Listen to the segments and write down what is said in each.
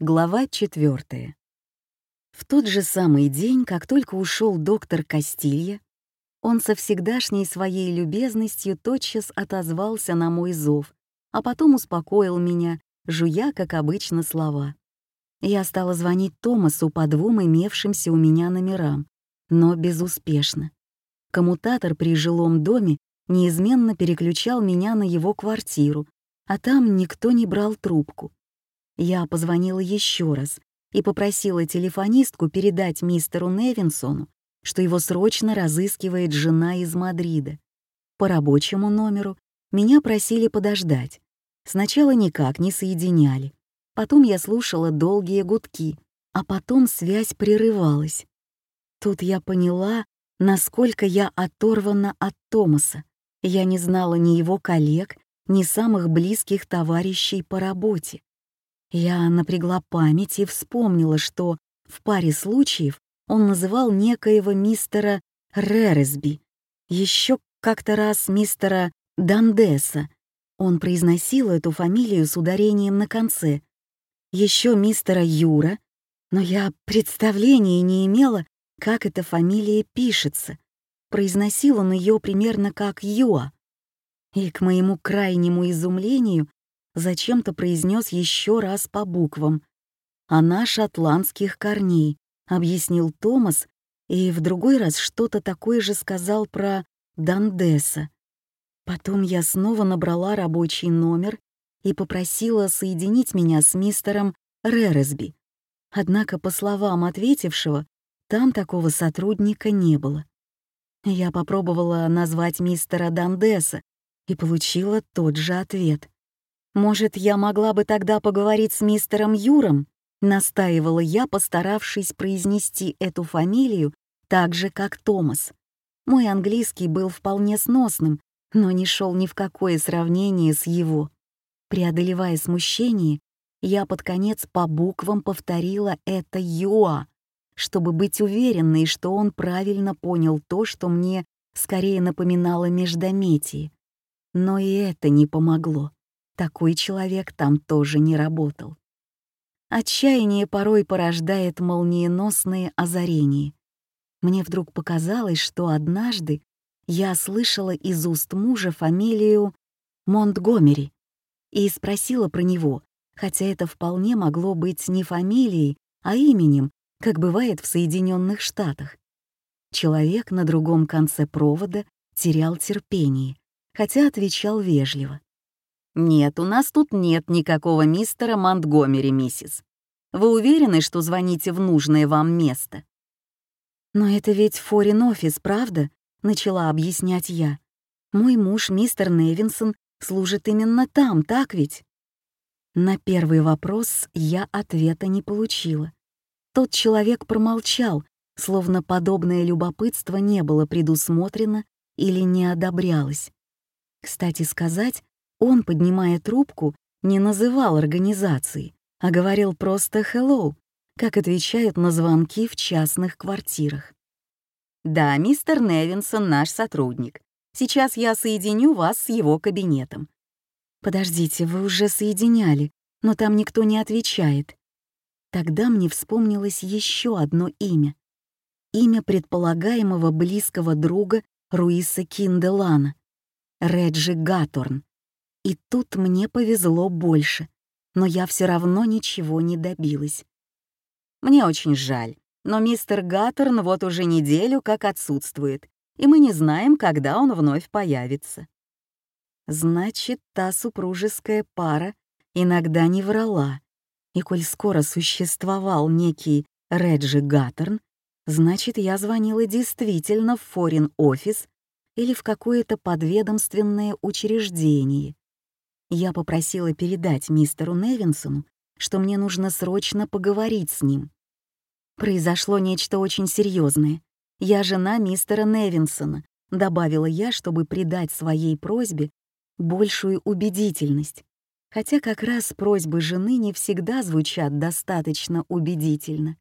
Глава 4. В тот же самый день, как только ушел доктор Кастилья, он со всегдашней своей любезностью тотчас отозвался на мой зов, а потом успокоил меня, жуя, как обычно, слова. Я стала звонить Томасу по двум имевшимся у меня номерам, но безуспешно. Коммутатор при жилом доме неизменно переключал меня на его квартиру, а там никто не брал трубку. Я позвонила еще раз и попросила телефонистку передать мистеру Невинсону, что его срочно разыскивает жена из Мадрида. По рабочему номеру меня просили подождать. Сначала никак не соединяли. Потом я слушала долгие гудки, а потом связь прерывалась. Тут я поняла, насколько я оторвана от Томаса. Я не знала ни его коллег, ни самых близких товарищей по работе. Я напрягла память и вспомнила, что в паре случаев он называл некоего мистера Рересби, еще как-то раз мистера Дандеса. Он произносил эту фамилию с ударением на конце. Еще мистера Юра, но я представления не имела, как эта фамилия пишется. Произносил он ее примерно как Юа. И к моему крайнему изумлению зачем-то произнес еще раз по буквам. «Она шотландских корней», — объяснил Томас, и в другой раз что-то такое же сказал про Дандеса. Потом я снова набрала рабочий номер и попросила соединить меня с мистером Рересби. Однако, по словам ответившего, там такого сотрудника не было. Я попробовала назвать мистера Дандеса и получила тот же ответ. «Может, я могла бы тогда поговорить с мистером Юром?» — настаивала я, постаравшись произнести эту фамилию так же, как Томас. Мой английский был вполне сносным, но не шел ни в какое сравнение с его. Преодолевая смущение, я под конец по буквам повторила это «Юа», чтобы быть уверенной, что он правильно понял то, что мне скорее напоминало междометие. Но и это не помогло. Такой человек там тоже не работал. Отчаяние порой порождает молниеносные озарения. Мне вдруг показалось, что однажды я слышала из уст мужа фамилию Монтгомери и спросила про него, хотя это вполне могло быть не фамилией, а именем, как бывает в Соединенных Штатах. Человек на другом конце провода терял терпение, хотя отвечал вежливо. «Нет, у нас тут нет никакого мистера Монтгомери, миссис. Вы уверены, что звоните в нужное вам место?» «Но это ведь форин-офис, правда?» — начала объяснять я. «Мой муж, мистер Невинсон, служит именно там, так ведь?» На первый вопрос я ответа не получила. Тот человек промолчал, словно подобное любопытство не было предусмотрено или не одобрялось. Кстати сказать, он, поднимая трубку, не называл организации, а говорил просто «hello», как отвечают на звонки в частных квартирах. «Да, мистер Невинсон наш сотрудник. Сейчас я соединю вас с его кабинетом». «Подождите, вы уже соединяли, но там никто не отвечает». Тогда мне вспомнилось еще одно имя. Имя предполагаемого близкого друга Руиса Кинделана — Реджи Гаторн. И тут мне повезло больше, но я все равно ничего не добилась. Мне очень жаль, но мистер Гаттерн вот уже неделю как отсутствует, и мы не знаем, когда он вновь появится. Значит, та супружеская пара иногда не врала. И коль скоро существовал некий Реджи Гаттерн, значит, я звонила действительно в форин-офис или в какое-то подведомственное учреждение. Я попросила передать мистеру Невинсону, что мне нужно срочно поговорить с ним. Произошло нечто очень серьезное. Я жена мистера Невинсона, добавила я, чтобы придать своей просьбе большую убедительность. Хотя как раз просьбы жены не всегда звучат достаточно убедительно.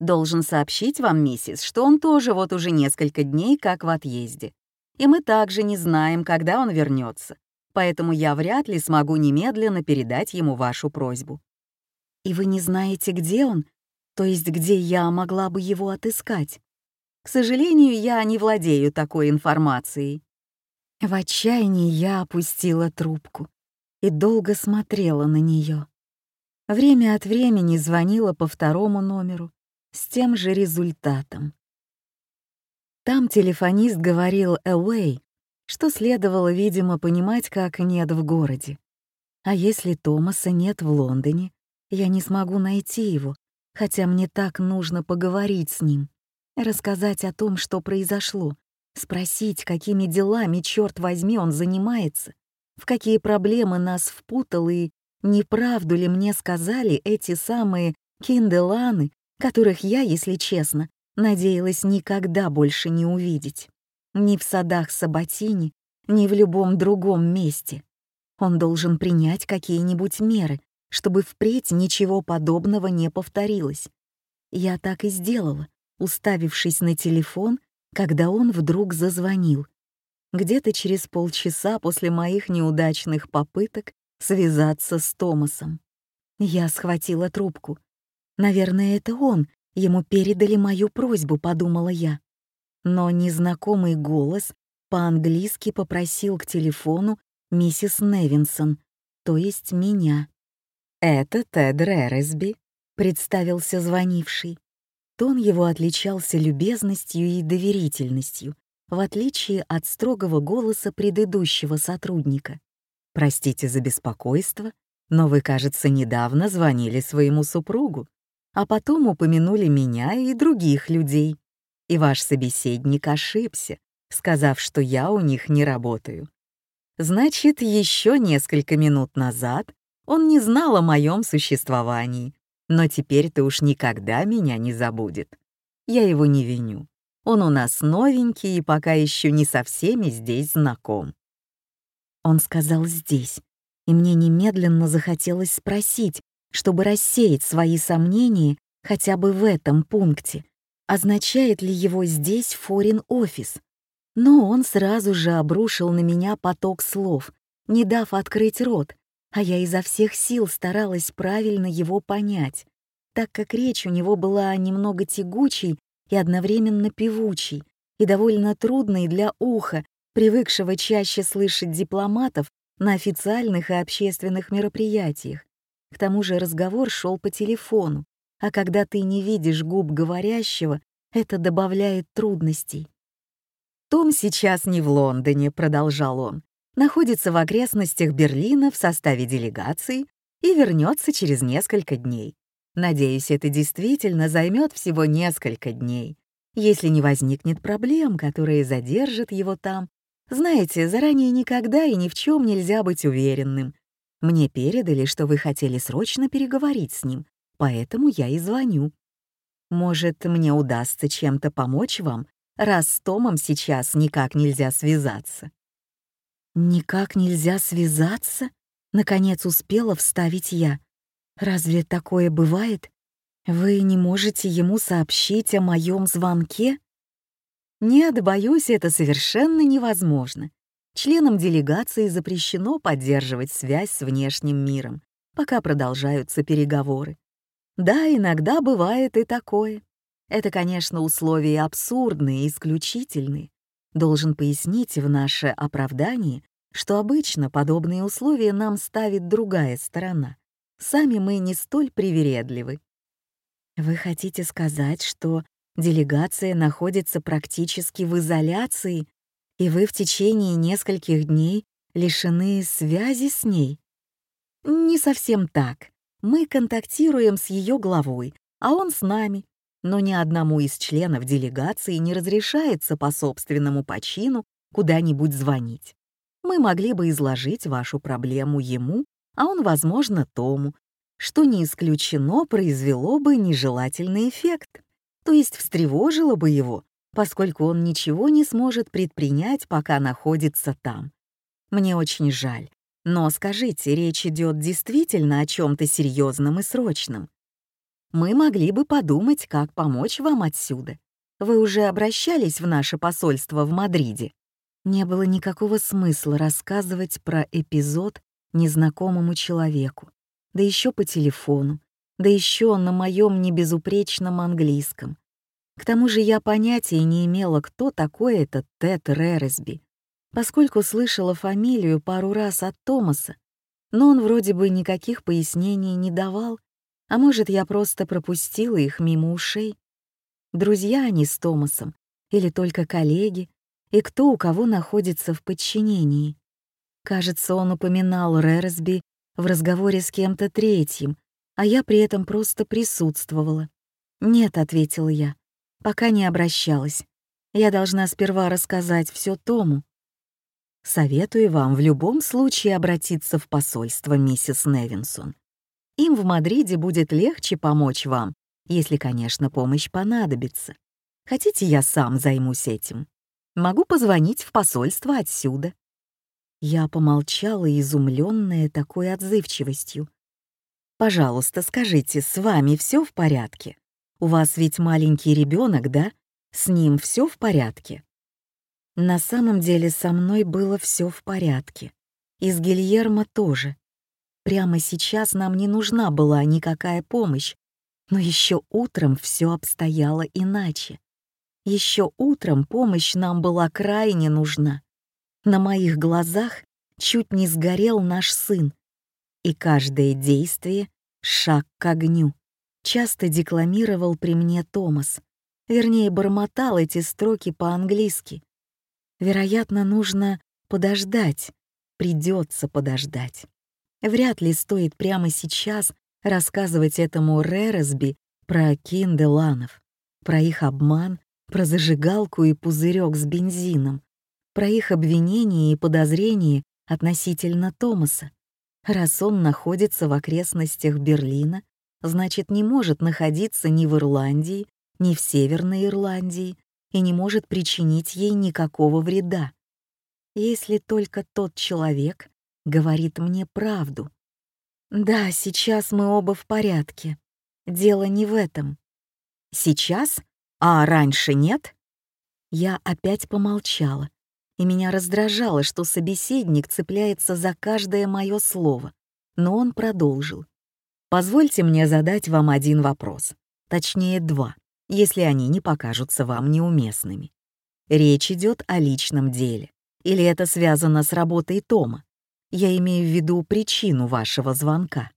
Должен сообщить вам, миссис, что он тоже вот уже несколько дней как в отъезде. И мы также не знаем, когда он вернется поэтому я вряд ли смогу немедленно передать ему вашу просьбу. И вы не знаете, где он? То есть где я могла бы его отыскать? К сожалению, я не владею такой информацией. В отчаянии я опустила трубку и долго смотрела на нее. Время от времени звонила по второму номеру с тем же результатом. Там телефонист говорил «away», что следовало, видимо, понимать, как нет в городе. А если Томаса нет в Лондоне, я не смогу найти его, хотя мне так нужно поговорить с ним, рассказать о том, что произошло, спросить, какими делами, черт возьми, он занимается, в какие проблемы нас впутал и неправду ли мне сказали эти самые кинделаны, которых я, если честно, надеялась никогда больше не увидеть. Ни в садах Сабатини, ни в любом другом месте. Он должен принять какие-нибудь меры, чтобы впредь ничего подобного не повторилось. Я так и сделала, уставившись на телефон, когда он вдруг зазвонил. Где-то через полчаса после моих неудачных попыток связаться с Томасом. Я схватила трубку. Наверное, это он, ему передали мою просьбу, подумала я. Но незнакомый голос по-английски попросил к телефону миссис Невинсон, то есть меня. «Это Тед Рересби», — представился звонивший. Тон его отличался любезностью и доверительностью, в отличие от строгого голоса предыдущего сотрудника. «Простите за беспокойство, но вы, кажется, недавно звонили своему супругу, а потом упомянули меня и других людей. И ваш собеседник ошибся, сказав, что я у них не работаю. Значит, еще несколько минут назад он не знал о моем существовании, но теперь-то уж никогда меня не забудет. Я его не виню. Он у нас новенький и пока еще не со всеми здесь знаком. Он сказал «здесь», и мне немедленно захотелось спросить, чтобы рассеять свои сомнения хотя бы в этом пункте, означает ли его здесь форин-офис. Но он сразу же обрушил на меня поток слов, не дав открыть рот, а я изо всех сил старалась правильно его понять, так как речь у него была немного тягучей и одновременно певучей, и довольно трудной для уха, привыкшего чаще слышать дипломатов на официальных и общественных мероприятиях. К тому же разговор шел по телефону, а когда ты не видишь губ говорящего, это добавляет трудностей. «Том сейчас не в Лондоне», — продолжал он, находится в окрестностях Берлина в составе делегации и вернется через несколько дней. Надеюсь, это действительно займет всего несколько дней. Если не возникнет проблем, которые задержат его там, знаете, заранее никогда и ни в чем нельзя быть уверенным. Мне передали, что вы хотели срочно переговорить с ним, поэтому я и звоню. Может, мне удастся чем-то помочь вам, раз с Томом сейчас никак нельзя связаться. «Никак нельзя связаться?» — наконец успела вставить я. «Разве такое бывает? Вы не можете ему сообщить о моем звонке?» «Нет, боюсь, это совершенно невозможно. Членам делегации запрещено поддерживать связь с внешним миром, пока продолжаются переговоры. Да, иногда бывает и такое. Это, конечно, условия абсурдные исключительные, Должен пояснить в наше оправдание, что обычно подобные условия нам ставит другая сторона. Сами мы не столь привередливы. Вы хотите сказать, что делегация находится практически в изоляции, и вы в течение нескольких дней лишены связи с ней? Не совсем так. Мы контактируем с ее главой, а он с нами, но ни одному из членов делегации не разрешается по собственному почину куда-нибудь звонить. Мы могли бы изложить вашу проблему ему, а он, возможно, Тому, что не исключено произвело бы нежелательный эффект, то есть встревожило бы его, поскольку он ничего не сможет предпринять, пока находится там. Мне очень жаль, но скажите, речь идет действительно о чем-то серьезном и срочном мы могли бы подумать, как помочь вам отсюда. Вы уже обращались в наше посольство в Мадриде?» Не было никакого смысла рассказывать про эпизод незнакомому человеку, да еще по телефону, да еще на моем небезупречном английском. К тому же я понятия не имела, кто такой этот Тед Рересби, поскольку слышала фамилию пару раз от Томаса, но он вроде бы никаких пояснений не давал, а может, я просто пропустила их мимо ушей. Друзья они с Томасом или только коллеги, и кто у кого находится в подчинении. Кажется, он упоминал Рерсби в разговоре с кем-то третьим, а я при этом просто присутствовала. «Нет», — ответила я, — «пока не обращалась. Я должна сперва рассказать все Тому». «Советую вам в любом случае обратиться в посольство, миссис Невинсон. Им в Мадриде будет легче помочь вам, если, конечно, помощь понадобится. Хотите, я сам займусь этим? Могу позвонить в посольство отсюда». Я помолчала, изумленная такой отзывчивостью. «Пожалуйста, скажите, с вами все в порядке? У вас ведь маленький ребенок, да? С ним все в порядке?» На самом деле со мной было все в порядке. И с Гильермо тоже. Прямо сейчас нам не нужна была никакая помощь, но еще утром все обстояло иначе. Еще утром помощь нам была крайне нужна. На моих глазах чуть не сгорел наш сын, и каждое действие — шаг к огню. Часто декламировал при мне Томас, вернее, бормотал эти строки по-английски. Вероятно, нужно подождать, придется подождать. Вряд ли стоит прямо сейчас рассказывать этому Рересби про кинделанов, про их обман, про зажигалку и пузырек с бензином, про их обвинения и подозрения относительно Томаса. Раз он находится в окрестностях Берлина, значит, не может находиться ни в Ирландии, ни в Северной Ирландии и не может причинить ей никакого вреда. Если только тот человек говорит мне правду. Да, сейчас мы оба в порядке. Дело не в этом. Сейчас? А раньше нет? Я опять помолчала, и меня раздражало, что собеседник цепляется за каждое мое слово. Но он продолжил. «Позвольте мне задать вам один вопрос, точнее два, если они не покажутся вам неуместными. Речь идет о личном деле. Или это связано с работой Тома? Я имею в виду причину вашего звонка».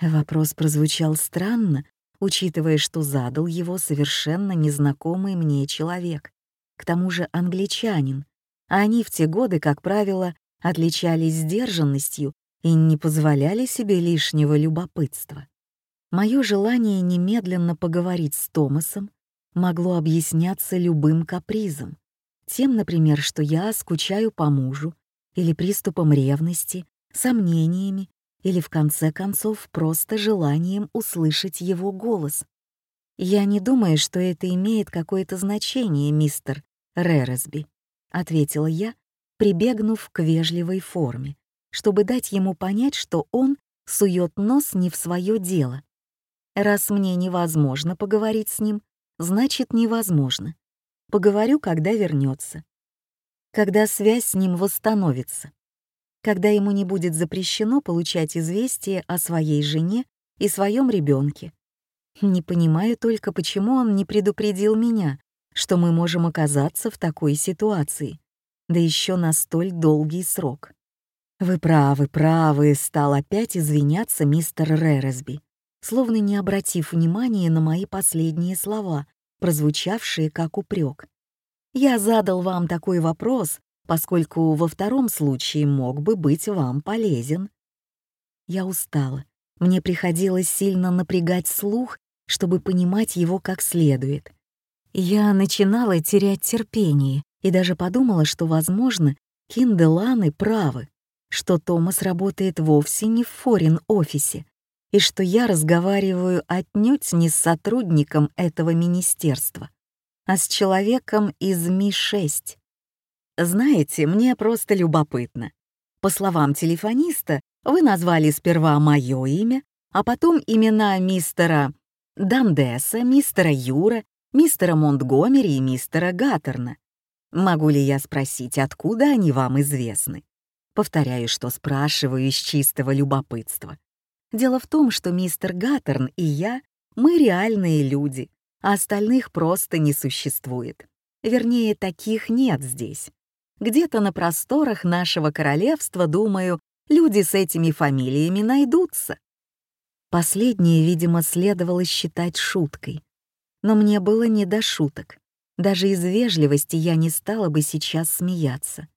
Вопрос прозвучал странно, учитывая, что задал его совершенно незнакомый мне человек, к тому же англичанин, а они в те годы, как правило, отличались сдержанностью и не позволяли себе лишнего любопытства. Мое желание немедленно поговорить с Томасом могло объясняться любым капризом, тем, например, что я скучаю по мужу, или приступом ревности, сомнениями, или в конце концов просто желанием услышать его голос. Я не думаю, что это имеет какое-то значение, мистер Рересби ответила я, прибегнув к вежливой форме, чтобы дать ему понять, что он сует нос не в свое дело. Раз мне невозможно поговорить с ним, значит невозможно. Поговорю, когда вернется. Когда связь с ним восстановится. Когда ему не будет запрещено получать известия о своей жене и своем ребенке. Не понимаю только, почему он не предупредил меня, что мы можем оказаться в такой ситуации, да еще на столь долгий срок. «Вы правы, правы», — стал опять извиняться мистер Рересби, словно не обратив внимания на мои последние слова, прозвучавшие как упрек. «Я задал вам такой вопрос, поскольку во втором случае мог бы быть вам полезен». Я устала. Мне приходилось сильно напрягать слух, чтобы понимать его как следует. Я начинала терять терпение и даже подумала, что, возможно, Кинделаны правы, что Томас работает вовсе не в форин-офисе, и что я разговариваю отнюдь не с сотрудником этого министерства, а с человеком из Ми-6. Знаете, мне просто любопытно. По словам телефониста, вы назвали сперва мое имя, а потом имена мистера Дандеса, мистера Юра мистера Монтгомери и мистера Гаттерна. Могу ли я спросить, откуда они вам известны? Повторяю, что спрашиваю из чистого любопытства. Дело в том, что мистер Гаттерн и я, мы реальные люди, а остальных просто не существует. Вернее, таких нет здесь. Где-то на просторах нашего королевства, думаю, люди с этими фамилиями найдутся. Последнее, видимо, следовало считать шуткой. Но мне было не до шуток. Даже из вежливости я не стала бы сейчас смеяться.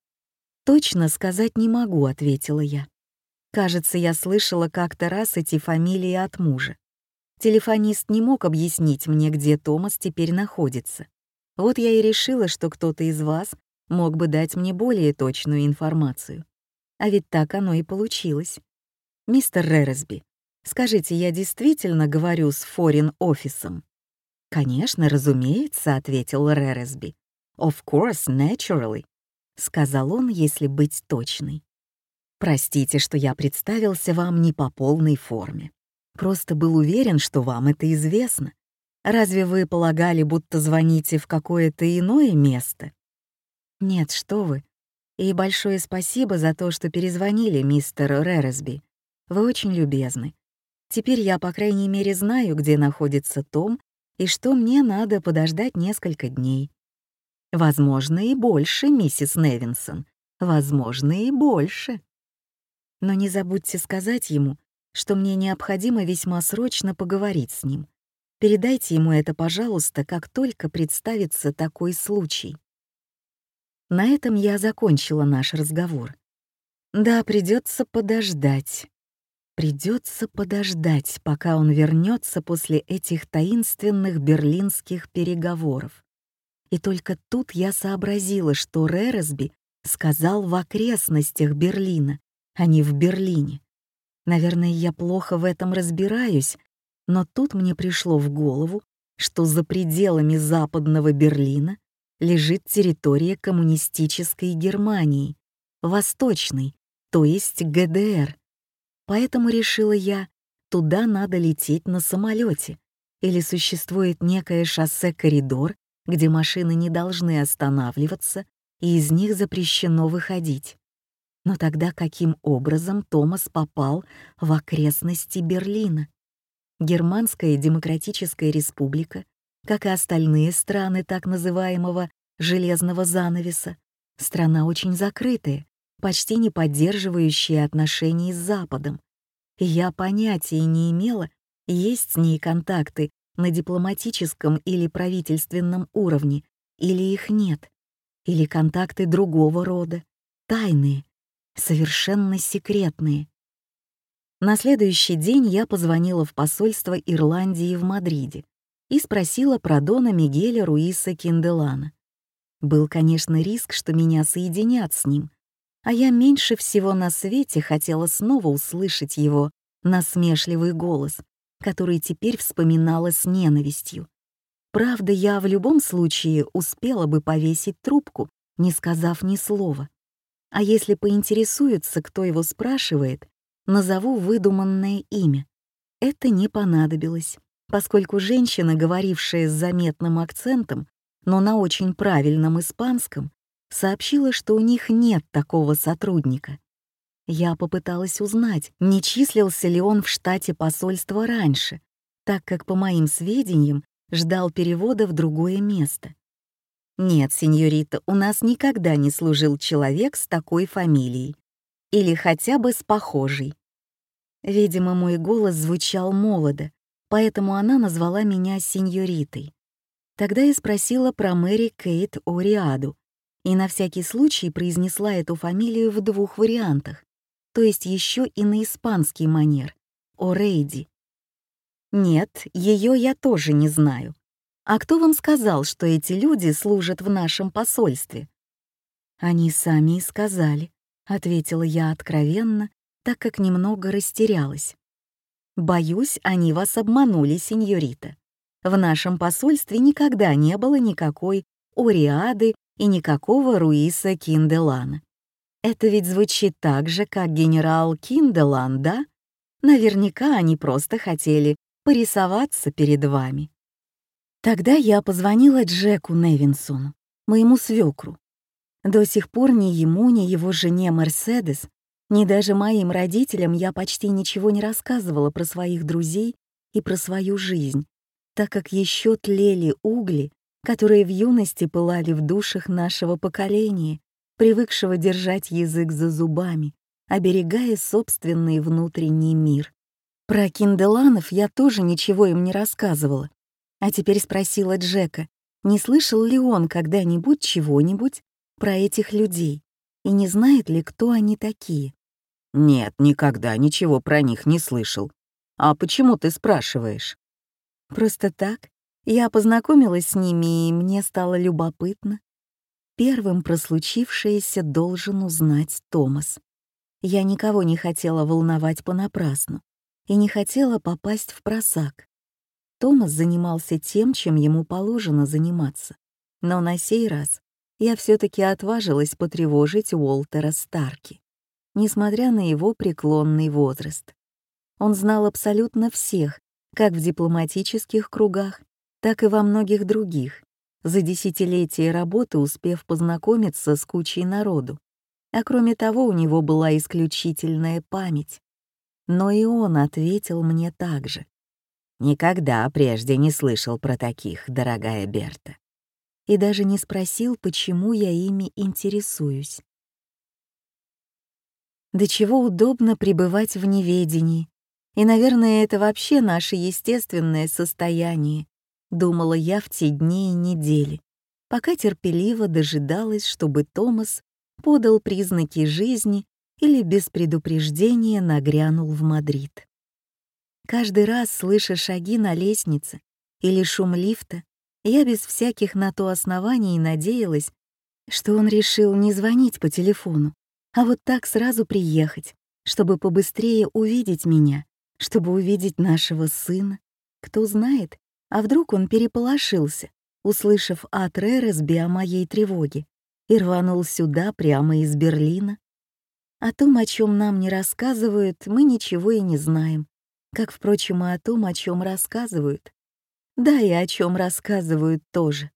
«Точно сказать не могу», — ответила я. Кажется, я слышала как-то раз эти фамилии от мужа. Телефонист не мог объяснить мне, где Томас теперь находится. Вот я и решила, что кто-то из вас мог бы дать мне более точную информацию. А ведь так оно и получилось. Мистер Рересби, скажите, я действительно говорю с форин-офисом? «Конечно, разумеется», — ответил Рересби. «Of course, naturally», — сказал он, если быть точной. Простите, что я представился вам не по полной форме. Просто был уверен, что вам это известно. Разве вы полагали, будто звоните в какое-то иное место? Нет, что вы. И большое спасибо за то, что перезвонили, мистер Рересби. Вы очень любезны. Теперь я, по крайней мере, знаю, где находится Том и что мне надо подождать несколько дней. Возможно, и больше, миссис Невинсон. Возможно, и больше. Но не забудьте сказать ему, что мне необходимо весьма срочно поговорить с ним. Передайте ему это, пожалуйста, как только представится такой случай. На этом я закончила наш разговор. Да, придется подождать. Придется подождать, пока он вернется после этих таинственных берлинских переговоров. И только тут я сообразила, что Рересби сказал в окрестностях Берлина, а не в Берлине. Наверное, я плохо в этом разбираюсь, но тут мне пришло в голову, что за пределами западного Берлина лежит территория коммунистической Германии, восточной, то есть ГДР. Поэтому решила я, туда надо лететь на самолете, или существует некое шоссе-коридор, где машины не должны останавливаться, и из них запрещено выходить. Но тогда каким образом Томас попал в окрестности Берлина? Германская демократическая республика, как и остальные страны так называемого «железного занавеса», страна очень закрытая, почти не поддерживающая отношений с Западом. Я понятия не имела, есть с ней контакты на дипломатическом или правительственном уровне, или их нет, или контакты другого рода, тайные, совершенно секретные. На следующий день я позвонила в посольство Ирландии в Мадриде и спросила про Дона Мигеля Руиса Кинделана. Был, конечно, риск, что меня соединят с ним, а я меньше всего на свете хотела снова услышать его насмешливый голос, который теперь вспоминала с ненавистью. Правда, я в любом случае успела бы повесить трубку, не сказав ни слова. А если поинтересуются, кто его спрашивает, назову выдуманное имя. Это не понадобилось, поскольку женщина, говорившая с заметным акцентом, но на очень правильном испанском, сообщила, что у них нет такого сотрудника. Я попыталась узнать, не числился ли он в штате посольства раньше, так как, по моим сведениям, ждал перевода в другое место. «Нет, сеньорита, у нас никогда не служил человек с такой фамилией. Или хотя бы с похожей». Видимо, мой голос звучал молодо, поэтому она назвала меня сеньоритой. Тогда я спросила про Мэри Кейт Ориаду и на всякий случай произнесла эту фамилию в двух вариантах, то есть еще и на испанский манер — О'Рейди. Нет, ее я тоже не знаю, «А кто вам сказал, что эти люди служат в нашем посольстве?» «Они сами и сказали», — ответила я откровенно, так как немного растерялась. «Боюсь, они вас обманули, сеньорита. В нашем посольстве никогда не было никакой Ориады и никакого Руиса Кинделана. Это ведь звучит так же, как генерал Кинделан, да? Наверняка они просто хотели порисоваться перед вами. Тогда я позвонила Джеку Невинсону, моему свекру. До сих пор ни ему, ни его жене Мерседес Ни даже моим родителям я почти ничего не рассказывала про своих друзей и про свою жизнь, так как еще тлели угли, которые в юности пылали в душах нашего поколения, привыкшего держать язык за зубами, оберегая собственный внутренний мир. Про кинделанов я тоже ничего им не рассказывала. А теперь спросила Джека, не слышал ли он когда-нибудь чего-нибудь про этих людей и не знает ли, кто они такие. «Нет, никогда ничего про них не слышал. А почему ты спрашиваешь?» «Просто так. Я познакомилась с ними, и мне стало любопытно. Первым про случившееся должен узнать Томас. Я никого не хотела волновать понапрасну и не хотела попасть в просак. Томас занимался тем, чем ему положено заниматься. Но на сей раз я все таки отважилась потревожить Уолтера Старки несмотря на его преклонный возраст. Он знал абсолютно всех, как в дипломатических кругах, так и во многих других, за десятилетия работы успев познакомиться с кучей народу. А кроме того, у него была исключительная память. Но и он ответил мне так же. «Никогда прежде не слышал про таких, дорогая Берта». И даже не спросил, почему я ими интересуюсь. До чего удобно пребывать в неведении. И, наверное, это вообще наше естественное состояние, думала я в те дни и недели, пока терпеливо дожидалась, чтобы Томас подал признаки жизни или без предупреждения нагрянул в Мадрид. Каждый раз, слыша шаги на лестнице или шум лифта, я без всяких на то оснований надеялась, что он решил не звонить по телефону, а вот так сразу приехать, чтобы побыстрее увидеть меня, чтобы увидеть нашего сына. Кто знает, а вдруг он переполошился, услышав от Рересби о моей тревоге, и рванул сюда прямо из Берлина. О том, о чем нам не рассказывают, мы ничего и не знаем, как, впрочем, и о том, о чем рассказывают. Да, и о чем рассказывают тоже.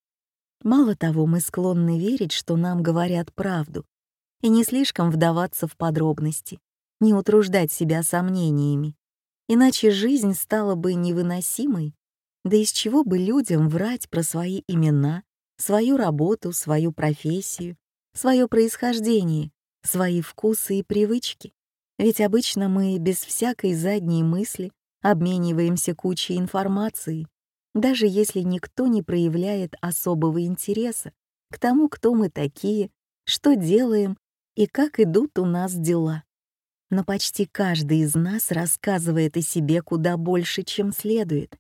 Мало того, мы склонны верить, что нам говорят правду, и не слишком вдаваться в подробности, не утруждать себя сомнениями. Иначе жизнь стала бы невыносимой. Да из чего бы людям врать про свои имена, свою работу, свою профессию, свое происхождение, свои вкусы и привычки? Ведь обычно мы без всякой задней мысли обмениваемся кучей информации, даже если никто не проявляет особого интереса к тому, кто мы такие, что делаем и как идут у нас дела. Но почти каждый из нас рассказывает о себе куда больше, чем следует.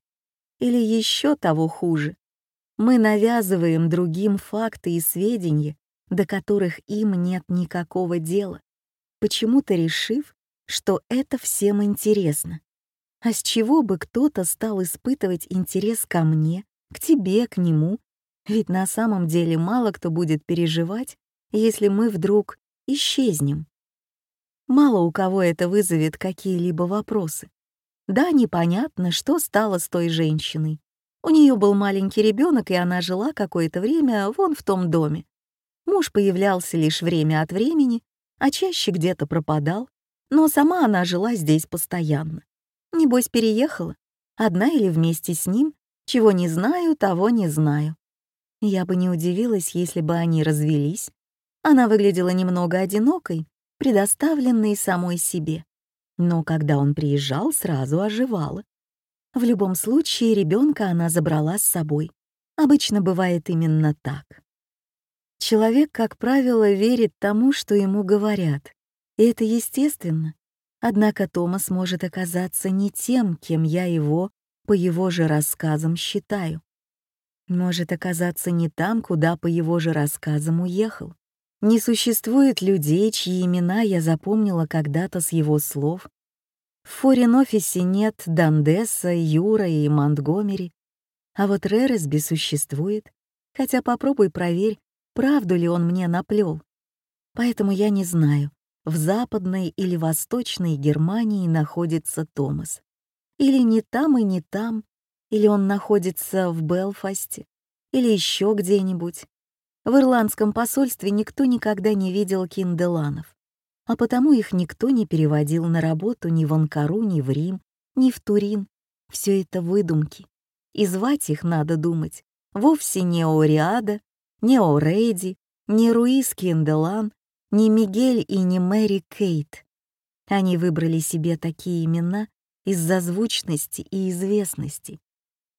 Или еще того хуже. Мы навязываем другим факты и сведения, до которых им нет никакого дела, почему-то решив, что это всем интересно. А с чего бы кто-то стал испытывать интерес ко мне, к тебе, к нему? Ведь на самом деле мало кто будет переживать, если мы вдруг исчезнем. Мало у кого это вызовет какие-либо вопросы. Да, непонятно, что стало с той женщиной. У нее был маленький ребенок, и она жила какое-то время вон в том доме. Муж появлялся лишь время от времени, а чаще где-то пропадал, но сама она жила здесь постоянно. Небось, переехала, одна или вместе с ним, чего не знаю, того не знаю. Я бы не удивилась, если бы они развелись, она выглядела немного одинокой, предоставленной самой себе. Но когда он приезжал, сразу оживала. В любом случае, ребенка она забрала с собой. Обычно бывает именно так. Человек, как правило, верит тому, что ему говорят, и это естественно. Однако Томас может оказаться не тем, кем я его, по его же рассказам, считаю. Может оказаться не там, куда по его же рассказам уехал. Не существует людей, чьи имена я запомнила когда-то с его слов. В форин-офисе нет Дандеса, Юра и Монтгомери. А вот Рересби существует, хотя попробуй проверь, правду ли он мне наплел. Поэтому я не знаю, в западной или восточной Германии находится Томас. Или не там и не там, или он находится в Белфасте, или еще где-нибудь. В ирландском посольстве никто никогда не видел кинделанов. а потому их никто не переводил на работу ни в Анкару, ни в Рим, ни в Турин. Все это выдумки. И звать их, надо думать, вовсе не Ориада, не О'Рейди, не Руис Кинделан, не Мигель и не Мэри Кейт. Они выбрали себе такие имена из-за звучности и известности,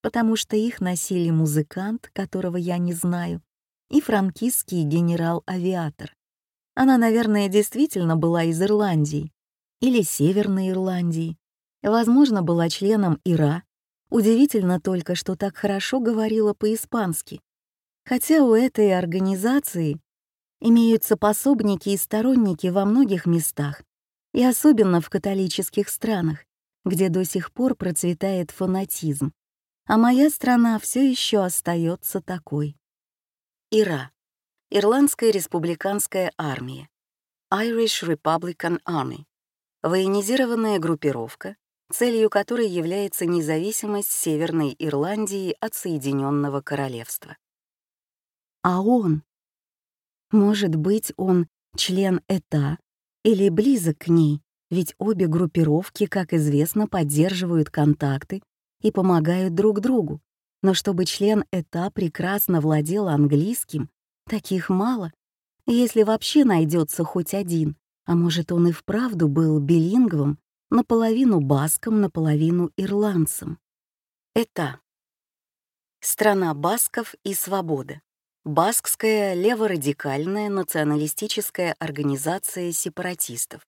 потому что их носили музыкант, которого я не знаю, и франкистский генерал-авиатор. Она, наверное, действительно была из Ирландии или Северной Ирландии. Возможно, была членом ИРА. Удивительно только, что так хорошо говорила по-испански. Хотя у этой организации имеются пособники и сторонники во многих местах, и особенно в католических странах, где до сих пор процветает фанатизм. А моя страна все еще остается такой. ИРА. Ирландская республиканская армия. Irish Republican Army. Военизированная группировка, целью которой является независимость Северной Ирландии от Соединенного Королевства. А он? Может быть, он член ЭТА или близок к ней, ведь обе группировки, как известно, поддерживают контакты и помогают друг другу. Но чтобы член ЭТА прекрасно владел английским, таких мало. Если вообще найдется хоть один, а может, он и вправду был билингвом, наполовину баском, наполовину ирландцем. ЭТА. Страна басков и свобода. Баскская леворадикальная националистическая организация сепаратистов,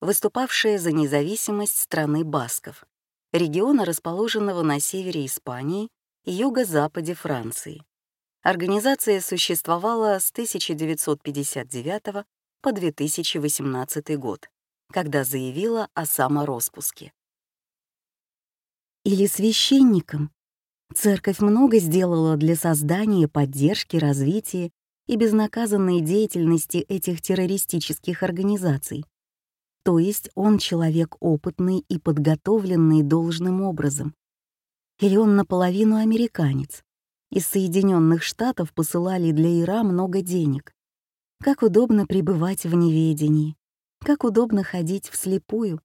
выступавшая за независимость страны басков, региона, расположенного на севере Испании и юго-западе Франции. Организация существовала с 1959 по 2018 год, когда заявила о самороспуске. Или священником, Церковь много сделала для создания, поддержки, развития и безнаказанной деятельности этих террористических организаций. То есть он человек опытный и подготовленный должным образом. Или он наполовину американец. Из Соединенных Штатов посылали для Ира много денег. Как удобно пребывать в неведении, как удобно ходить вслепую,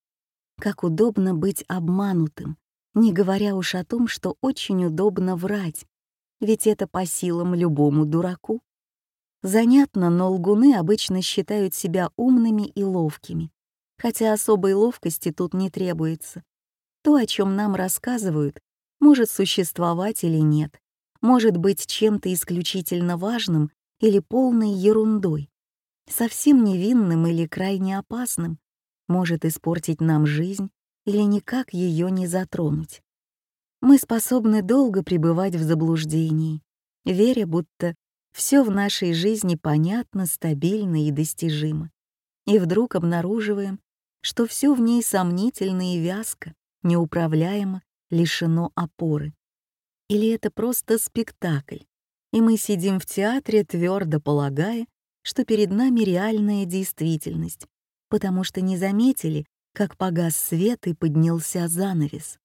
как удобно быть обманутым, не говоря уж о том, что очень удобно врать, ведь это по силам любому дураку. Занятно, но лгуны обычно считают себя умными и ловкими, хотя особой ловкости тут не требуется. То, о чем нам рассказывают, может существовать или нет, может быть чем-то исключительно важным или полной ерундой, совсем невинным или крайне опасным, может испортить нам жизнь или никак ее не затронуть. Мы способны долго пребывать в заблуждении, веря, будто все в нашей жизни понятно, стабильно и достижимо. И вдруг обнаруживаем, что все в ней сомнительно и вязко, неуправляемо, лишено опоры. Или это просто спектакль, и мы сидим в театре, твердо полагая, что перед нами реальная действительность, потому что не заметили, как погас свет и поднялся занавес.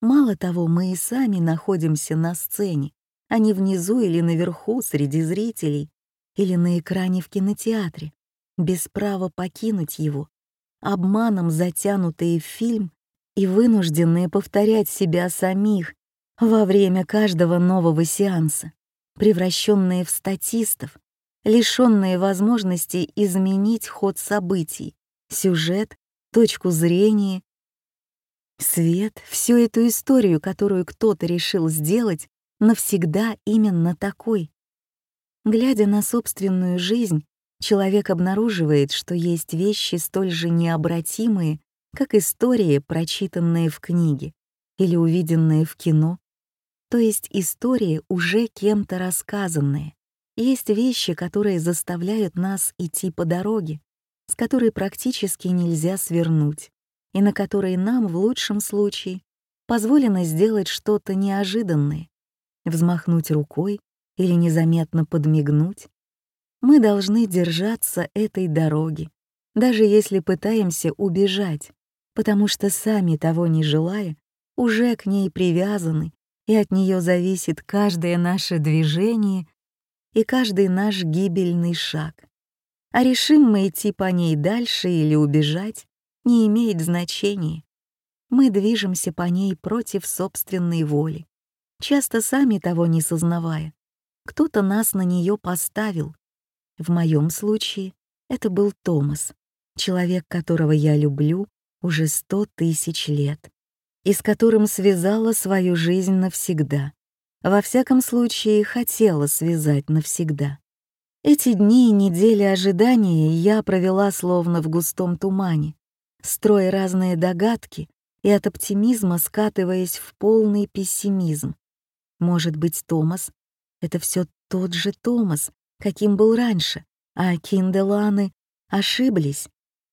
Мало того, мы и сами находимся на сцене, а не внизу или наверху среди зрителей, или на экране в кинотеатре, без права покинуть его, обманом затянутые в фильм и вынужденные повторять себя самих во время каждого нового сеанса, превращенные в статистов, лишенные возможности изменить ход событий, сюжет точку зрения. Свет, всю эту историю, которую кто-то решил сделать, навсегда именно такой. Глядя на собственную жизнь, человек обнаруживает, что есть вещи столь же необратимые, как истории, прочитанные в книге или увиденные в кино. То есть истории, уже кем-то рассказанные. Есть вещи, которые заставляют нас идти по дороге, с которой практически нельзя свернуть, и на которой нам, в лучшем случае, позволено сделать что-то неожиданное, взмахнуть рукой или незаметно подмигнуть. Мы должны держаться этой дороги, даже если пытаемся убежать, потому что сами того не желая, уже к ней привязаны, и от нее зависит каждое наше движение и каждый наш гибельный шаг. А решим мы идти по ней дальше или убежать, не имеет значения. Мы движемся по ней против собственной воли, часто сами того не сознавая. Кто-то нас на нее поставил. В моем случае это был Томас, человек, которого я люблю уже сто тысяч лет, и с которым связала свою жизнь навсегда. Во всяком случае, хотела связать навсегда. Эти дни и недели ожидания я провела словно в густом тумане, строя разные догадки и от оптимизма скатываясь в полный пессимизм. Может быть, Томас — это все тот же Томас, каким был раньше, а Кинделаны ошиблись,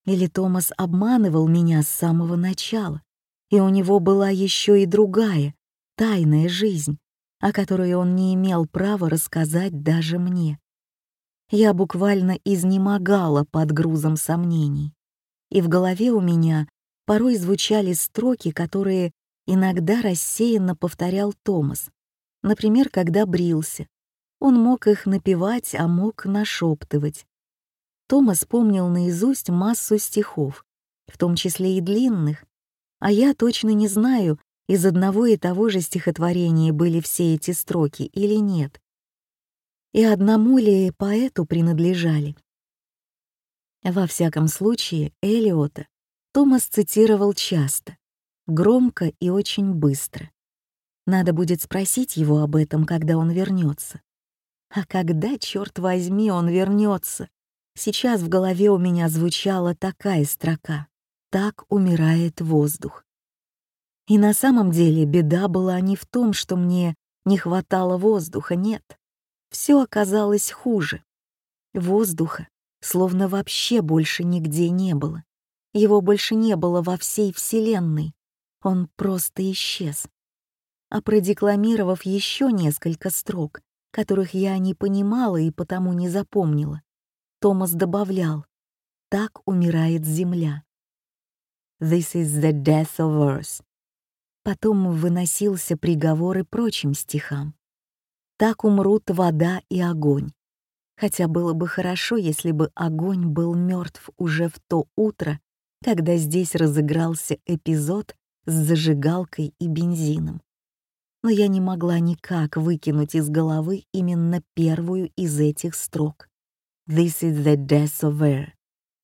или Томас обманывал меня с самого начала, и у него была еще и другая, тайная жизнь, о которой он не имел права рассказать даже мне. Я буквально изнемогала под грузом сомнений и в голове у меня порой звучали строки, которые иногда рассеянно повторял Томас. Например, когда брился. Он мог их напевать, а мог нашептывать. Томас помнил наизусть массу стихов, в том числе и длинных, а я точно не знаю, из одного и того же стихотворения были все эти строки или нет. И одному ли поэту принадлежали, во всяком случае, Элиота Томас цитировал часто, громко и очень быстро. Надо будет спросить его об этом, когда он вернется. А когда, черт возьми, он вернется? Сейчас в голове у меня звучала такая строка «Так умирает воздух». И на самом деле беда была не в том, что мне не хватало воздуха, нет. Все оказалось хуже. Воздуха словно вообще больше нигде не было. Его больше не было во всей Вселенной. Он просто исчез. А продекламировав еще несколько строк, которых я не понимала и потому не запомнила, Томас добавлял «Так умирает Земля». «This is the death of Earth». Потом выносился приговор и прочим стихам. «Так умрут вода и огонь, хотя было бы хорошо, если бы огонь был мертв уже в то утро, когда здесь разыгрался эпизод с зажигалкой и бензином. Но я не могла никак выкинуть из головы именно первую из этих строк. «This is the death of air»,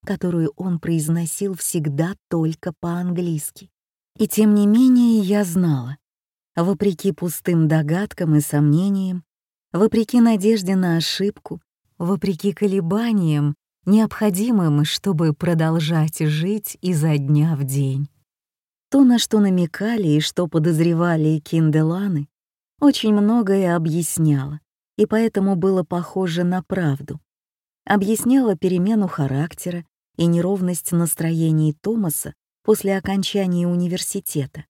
которую он произносил всегда только по-английски. И тем не менее я знала, вопреки пустым догадкам и сомнениям, вопреки надежде на ошибку, вопреки колебаниям, необходимым, чтобы продолжать жить изо дня в день. То, на что намекали и что подозревали кинделаны, очень многое объясняло, и поэтому было похоже на правду. Объясняло перемену характера и неровность настроений Томаса после окончания университета.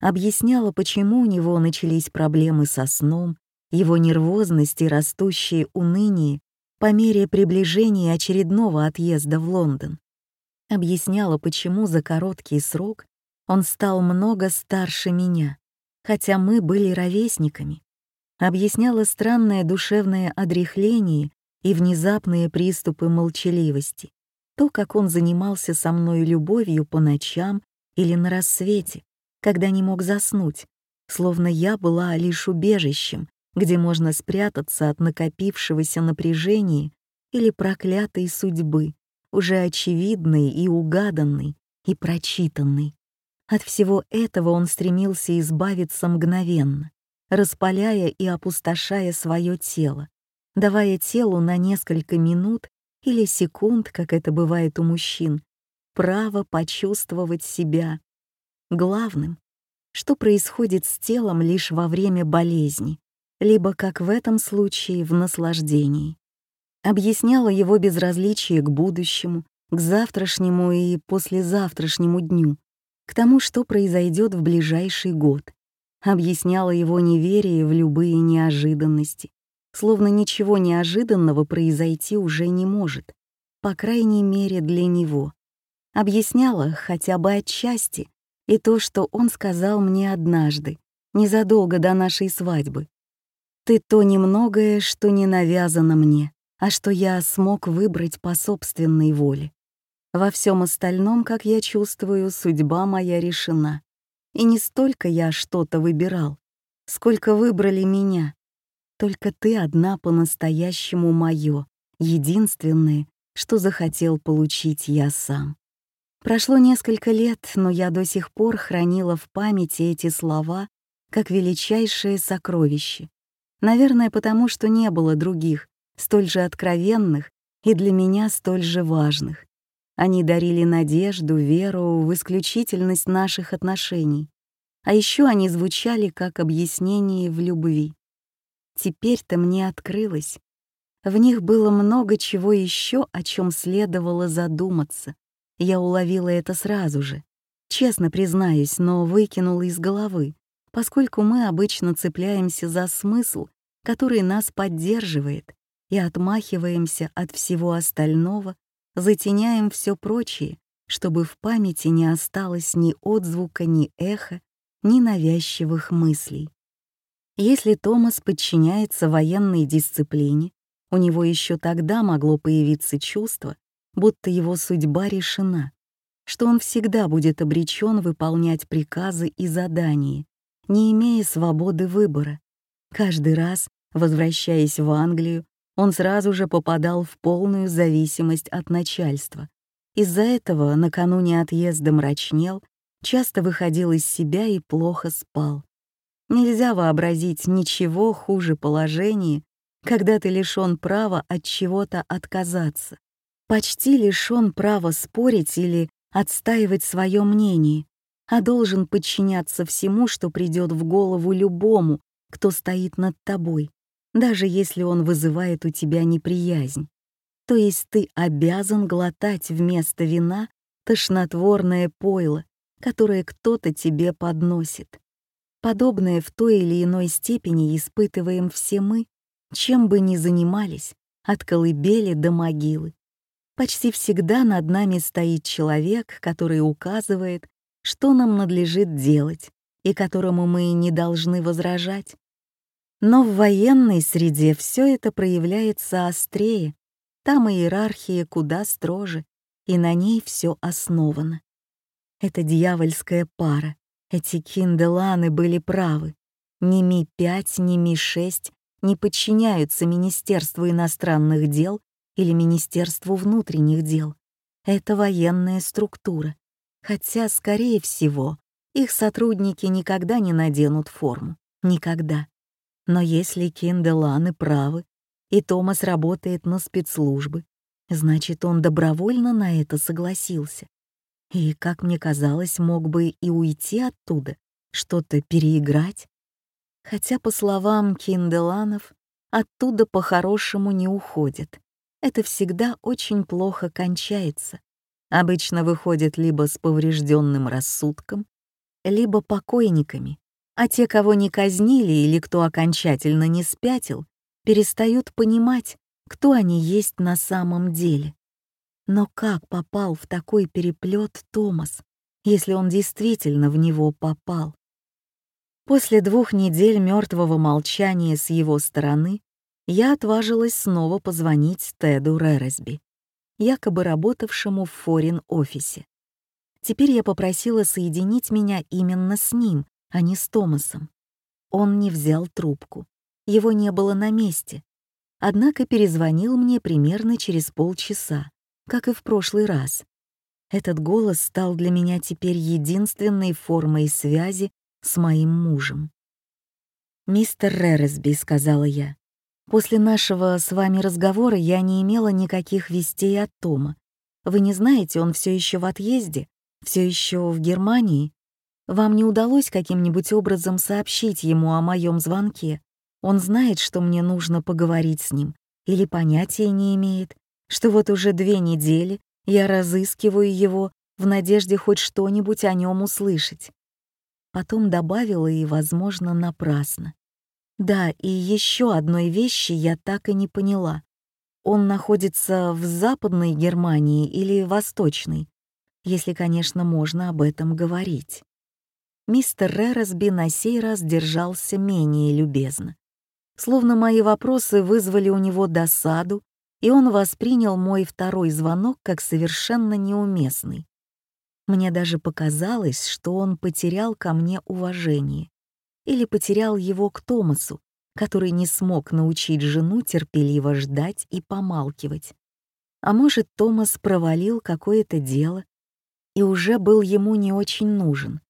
Объясняло, почему у него начались проблемы со сном его нервозность и растущее уныние по мере приближения очередного отъезда в Лондон. Объясняла, почему за короткий срок он стал много старше меня, хотя мы были ровесниками. Объясняла странное душевное одряхление и внезапные приступы молчаливости, то, как он занимался со мной любовью по ночам или на рассвете, когда не мог заснуть, словно я была лишь убежищем, где можно спрятаться от накопившегося напряжения или проклятой судьбы, уже очевидной и угаданной, и прочитанной. От всего этого он стремился избавиться мгновенно, распаляя и опустошая свое тело, давая телу на несколько минут или секунд, как это бывает у мужчин, право почувствовать себя. Главным, что происходит с телом лишь во время болезни, либо, как в этом случае, в наслаждении. Объясняла его безразличие к будущему, к завтрашнему и послезавтрашнему дню, к тому, что произойдет в ближайший год. Объясняла его неверие в любые неожиданности, словно ничего неожиданного произойти уже не может, по крайней мере для него. Объясняла хотя бы отчасти и то, что он сказал мне однажды, незадолго до нашей свадьбы, ты то немногое, что не навязано мне, а что я смог выбрать по собственной воле. Во всем остальном, как я чувствую, судьба моя решена. И не столько я что-то выбирал, сколько выбрали меня. Только ты одна по-настоящему моё, единственное, что захотел получить я сам. Прошло несколько лет, но я до сих пор хранила в памяти эти слова как величайшее сокровище. Наверное, потому что не было других, столь же откровенных и для меня столь же важных. Они дарили надежду, веру в исключительность наших отношений. А еще они звучали как объяснение в любви. Теперь-то мне открылось. В них было много чего еще, о чем следовало задуматься. Я уловила это сразу же. Честно признаюсь, но выкинула из головы, поскольку мы обычно цепляемся за смысл, который нас поддерживает, и отмахиваемся от всего остального, затеняем все прочее, чтобы в памяти не осталось ни отзвука, ни эха, ни навязчивых мыслей. Если Томас подчиняется военной дисциплине, у него еще тогда могло появиться чувство, будто его судьба решена, что он всегда будет обречен выполнять приказы и задания, не имея свободы выбора. Каждый раз, возвращаясь в Англию, он сразу же попадал в полную зависимость от начальства. Из-за этого накануне отъезда мрачнел, часто выходил из себя и плохо спал. Нельзя вообразить ничего хуже положения, когда ты лишён права от чего-то отказаться, почти лишён права спорить или отстаивать свое мнение, а должен подчиняться всему, что придет в голову любому, кто стоит над тобой, даже если он вызывает у тебя неприязнь. То есть ты обязан глотать вместо вина тошнотворное пойло, которое кто-то тебе подносит. Подобное в той или иной степени испытываем все мы, чем бы ни занимались, от колыбели до могилы. Почти всегда над нами стоит человек, который указывает, что нам надлежит делать и которому мы не должны возражать. Но в военной среде все это проявляется острее, там иерархия куда строже, и на ней все основано. Это дьявольская пара, эти кинделаны были правы. Ни Ми-5, ни Ми-6 не подчиняются Министерству иностранных дел или Министерству внутренних дел. Это военная структура, Хотя, скорее всего, их сотрудники никогда не наденут форму. Никогда. Но если Кинделаны правы, и Томас работает на спецслужбы, значит, он добровольно на это согласился. И, как мне казалось, мог бы и уйти оттуда, что-то переиграть. Хотя, по словам Кинделанов, оттуда по-хорошему не уходят. Это всегда очень плохо кончается обычно выходят либо с поврежденным рассудком, либо покойниками, а те, кого не казнили или кто окончательно не спятил, перестают понимать, кто они есть на самом деле. Но как попал в такой переплет Томас, если он действительно в него попал? После двух недель мертвого молчания с его стороны я отважилась снова позвонить Теду Рересби якобы работавшему в форин-офисе. Теперь я попросила соединить меня именно с ним, а не с Томасом. Он не взял трубку. Его не было на месте. Однако перезвонил мне примерно через полчаса, как и в прошлый раз. Этот голос стал для меня теперь единственной формой связи с моим мужем. «Мистер Рересби», — сказала я, После нашего с вами разговора я не имела никаких вестей от Тома. Вы не знаете, он все еще в отъезде, все еще в Германии. Вам не удалось каким-нибудь образом сообщить ему о моем звонке? Он знает, что мне нужно поговорить с ним, или понятия не имеет, что вот уже две недели я разыскиваю его в надежде хоть что-нибудь о нем услышать. Потом добавила и, возможно, напрасно. Да, и еще одной вещи я так и не поняла. Он находится в Западной Германии или Восточной, если, конечно, можно об этом говорить. Мистер Рересби на сей раз держался менее любезно. Словно мои вопросы вызвали у него досаду и он воспринял мой второй звонок как совершенно неуместный. Мне даже показалось, что он потерял ко мне уважение или потерял его к Томасу, который не смог научить жену терпеливо ждать и помалкивать. А может, Томас провалил какое-то дело и уже был ему не очень нужен.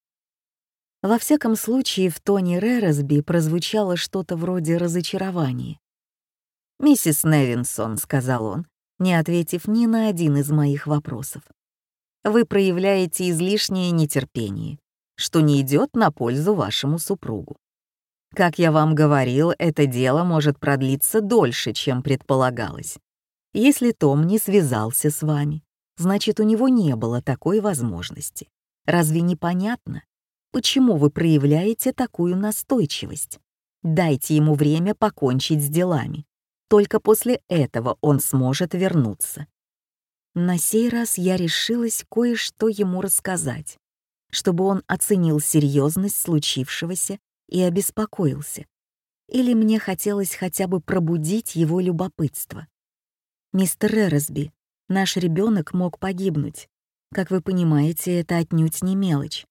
Во всяком случае, в тоне Рересби прозвучало что-то вроде разочарования. «Миссис Невинсон», — сказал он, не ответив ни на один из моих вопросов. «Вы проявляете излишнее нетерпение, что не идет на пользу вашему супругу. Как я вам говорил, это дело может продлиться дольше, чем предполагалось. Если Том не связался с вами, значит, у него не было такой возможности. Разве не понятно, почему вы проявляете такую настойчивость? Дайте ему время покончить с делами. Только после этого он сможет вернуться. На сей раз я решилась кое-что ему рассказать, чтобы он оценил серьезность случившегося и обеспокоился. Или мне хотелось хотя бы пробудить его любопытство. «Мистер Рересби, наш ребенок мог погибнуть. Как вы понимаете, это отнюдь не мелочь.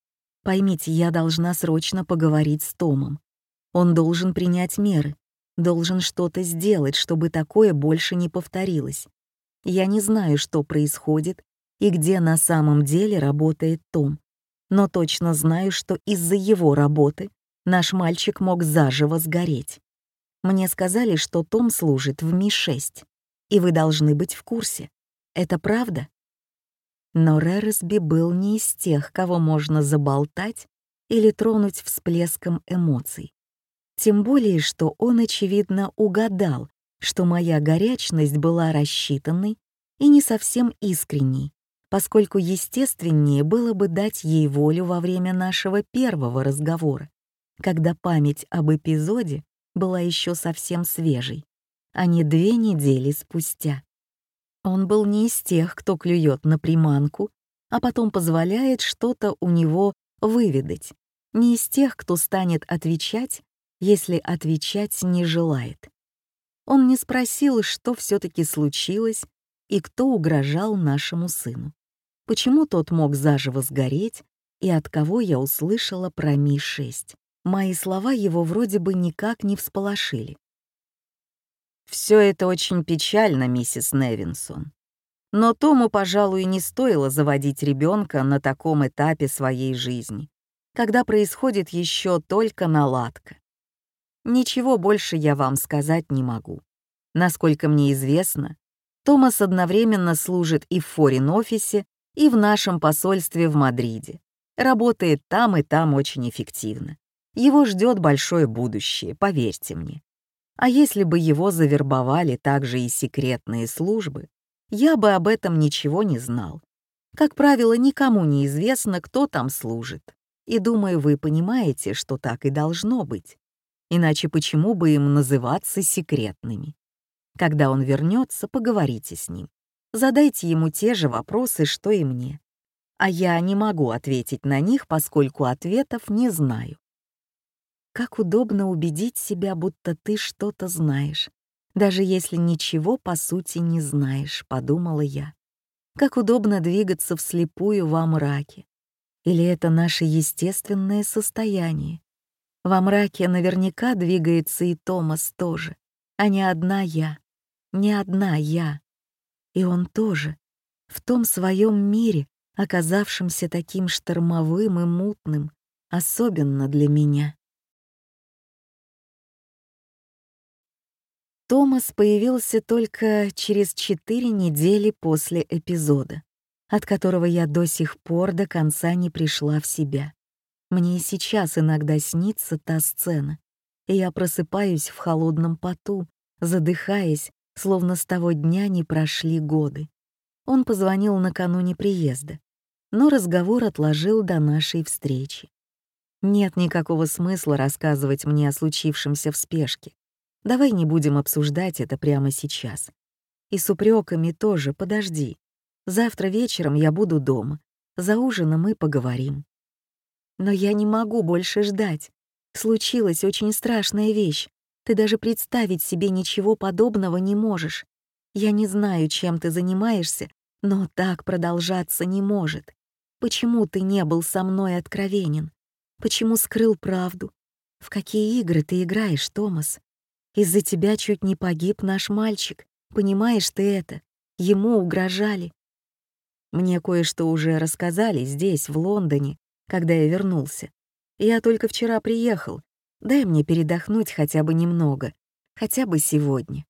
Поймите, я должна срочно поговорить с Томом. Он должен принять меры, должен что-то сделать, чтобы такое больше не повторилось. Я не знаю, что происходит и где на самом деле работает Том, но точно знаю, что из-за его работы наш мальчик мог заживо сгореть. Мне сказали, что Том служит в Ми-6, и вы должны быть в курсе. Это правда? Но Рересби был не из тех, кого можно заболтать или тронуть всплеском эмоций. Тем более, что он, очевидно, угадал, что моя горячность была рассчитанной и не совсем искренней, поскольку естественнее было бы дать ей волю во время нашего первого разговора, когда память об эпизоде была еще совсем свежей, а не две недели спустя. Он был не из тех, кто клюет на приманку, а потом позволяет что-то у него выведать, не из тех, кто станет отвечать если отвечать не желает. Он не спросил, что все-таки случилось и кто угрожал нашему сыну. Почему тот мог заживо сгореть и от кого я услышала про Ми-6. Мои слова его вроде бы никак не всполошили. Все это очень печально, миссис Невинсон. Но Тому, пожалуй, не стоило заводить ребенка на таком этапе своей жизни, когда происходит еще только наладка. Ничего больше я вам сказать не могу. Насколько мне известно, Томас одновременно служит и в форин-офисе, и в нашем посольстве в Мадриде. Работает там и там очень эффективно. Его ждет большое будущее, поверьте мне. А если бы его завербовали также и секретные службы, я бы об этом ничего не знал. Как правило, никому не известно, кто там служит. И думаю, вы понимаете, что так и должно быть. Иначе почему бы им называться секретными? Когда он вернется, поговорите с ним. Задайте ему те же вопросы, что и мне. А я не могу ответить на них, поскольку ответов не знаю. Как удобно убедить себя, будто ты что-то знаешь, даже если ничего по сути не знаешь, подумала я. Как удобно двигаться вслепую во мраке. Или это наше естественное состояние? Во мраке наверняка двигается и Томас тоже, а не одна я, не одна я. И он тоже, в том своем мире, оказавшемся таким штормовым и мутным, особенно для меня. Томас появился только через четыре недели после эпизода, от которого я до сих пор до конца не пришла в себя. Мне и сейчас иногда снится та сцена, и я просыпаюсь в холодном поту, задыхаясь, словно с того дня не прошли годы. Он позвонил накануне приезда, но разговор отложил до нашей встречи. Нет никакого смысла рассказывать мне о случившемся в спешке. Давай не будем обсуждать это прямо сейчас. И с упреками тоже подожди. Завтра вечером я буду дома. За ужином мы поговорим. Но я не могу больше ждать. Случилась очень страшная вещь. Ты даже представить себе ничего подобного не можешь. Я не знаю, чем ты занимаешься, но так продолжаться не может. Почему ты не был со мной откровенен? Почему скрыл правду? В какие игры ты играешь, Томас? Из-за тебя чуть не погиб наш мальчик. Понимаешь ты это? Ему угрожали. Мне кое-что уже рассказали здесь, в Лондоне, когда я вернулся. Я только вчера приехал. Дай мне передохнуть хотя бы немного, хотя бы сегодня.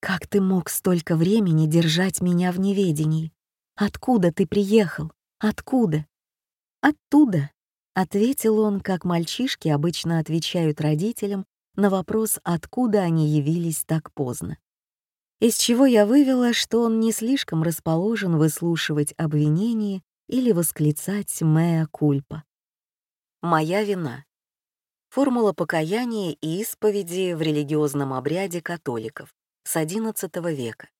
Как ты мог столько времени держать меня в неведении? Откуда ты приехал? Откуда? Оттуда, ответил он, как мальчишки обычно отвечают родителям на вопрос, откуда они явились так поздно. Из чего я вывела, что он не слишком расположен выслушивать обвинения или восклицать «меа кульпа». «Моя вина». Формула покаяния и исповеди в религиозном обряде католиков с XI века.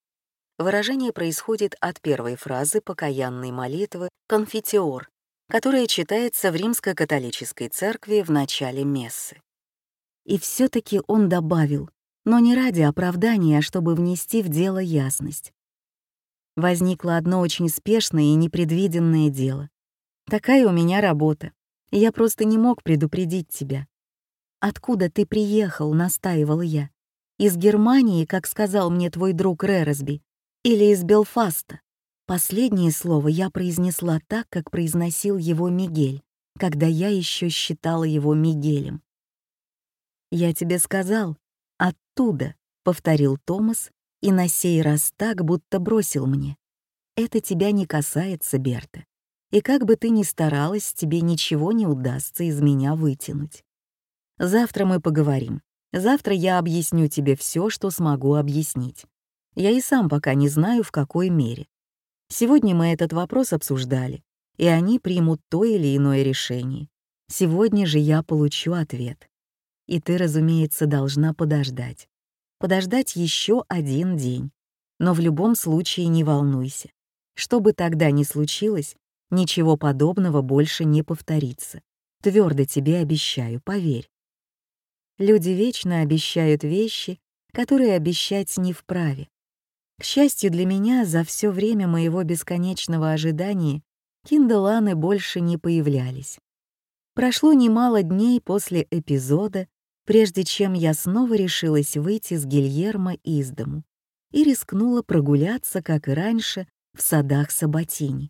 Выражение происходит от первой фразы покаянной молитвы «конфитиор», которая читается в римско-католической церкви в начале мессы. И все таки он добавил, но не ради оправдания, а чтобы внести в дело ясность. Возникло одно очень спешное и непредвиденное дело. Такая у меня работа. Я просто не мог предупредить тебя. «Откуда ты приехал?» — настаивал я. «Из Германии, как сказал мне твой друг Рересби, или из Белфаста?» Последнее слово я произнесла так, как произносил его Мигель, когда я еще считала его Мигелем. «Я тебе сказал, оттуда», — повторил Томас, и на сей раз так, будто бросил мне. «Это тебя не касается, Берта и как бы ты ни старалась, тебе ничего не удастся из меня вытянуть. Завтра мы поговорим. Завтра я объясню тебе все, что смогу объяснить. Я и сам пока не знаю, в какой мере. Сегодня мы этот вопрос обсуждали, и они примут то или иное решение. Сегодня же я получу ответ. И ты, разумеется, должна подождать. Подождать еще один день. Но в любом случае не волнуйся. Что бы тогда ни случилось, Ничего подобного больше не повторится. Твердо тебе обещаю, поверь. Люди вечно обещают вещи, которые обещать не вправе. К счастью для меня, за все время моего бесконечного ожидания кинделаны больше не появлялись. Прошло немало дней после эпизода, прежде чем я снова решилась выйти с Гильермо из дому и рискнула прогуляться, как и раньше, в садах Сабатини.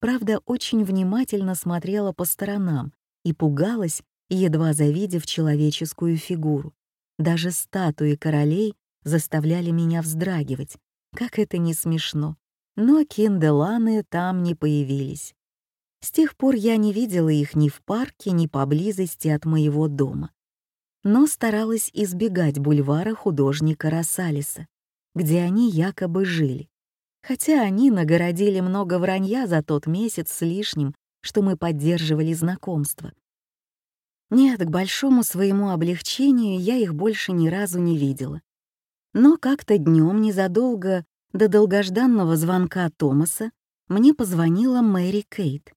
Правда, очень внимательно смотрела по сторонам и пугалась, едва завидев человеческую фигуру. Даже статуи королей заставляли меня вздрагивать. Как это не смешно. Но кинделаны там не появились. С тех пор я не видела их ни в парке, ни поблизости от моего дома. Но старалась избегать бульвара художника Рассалиса, где они якобы жили хотя они нагородили много вранья за тот месяц с лишним, что мы поддерживали знакомство. Нет, к большому своему облегчению я их больше ни разу не видела. Но как-то днем незадолго до долгожданного звонка Томаса мне позвонила Мэри Кейт,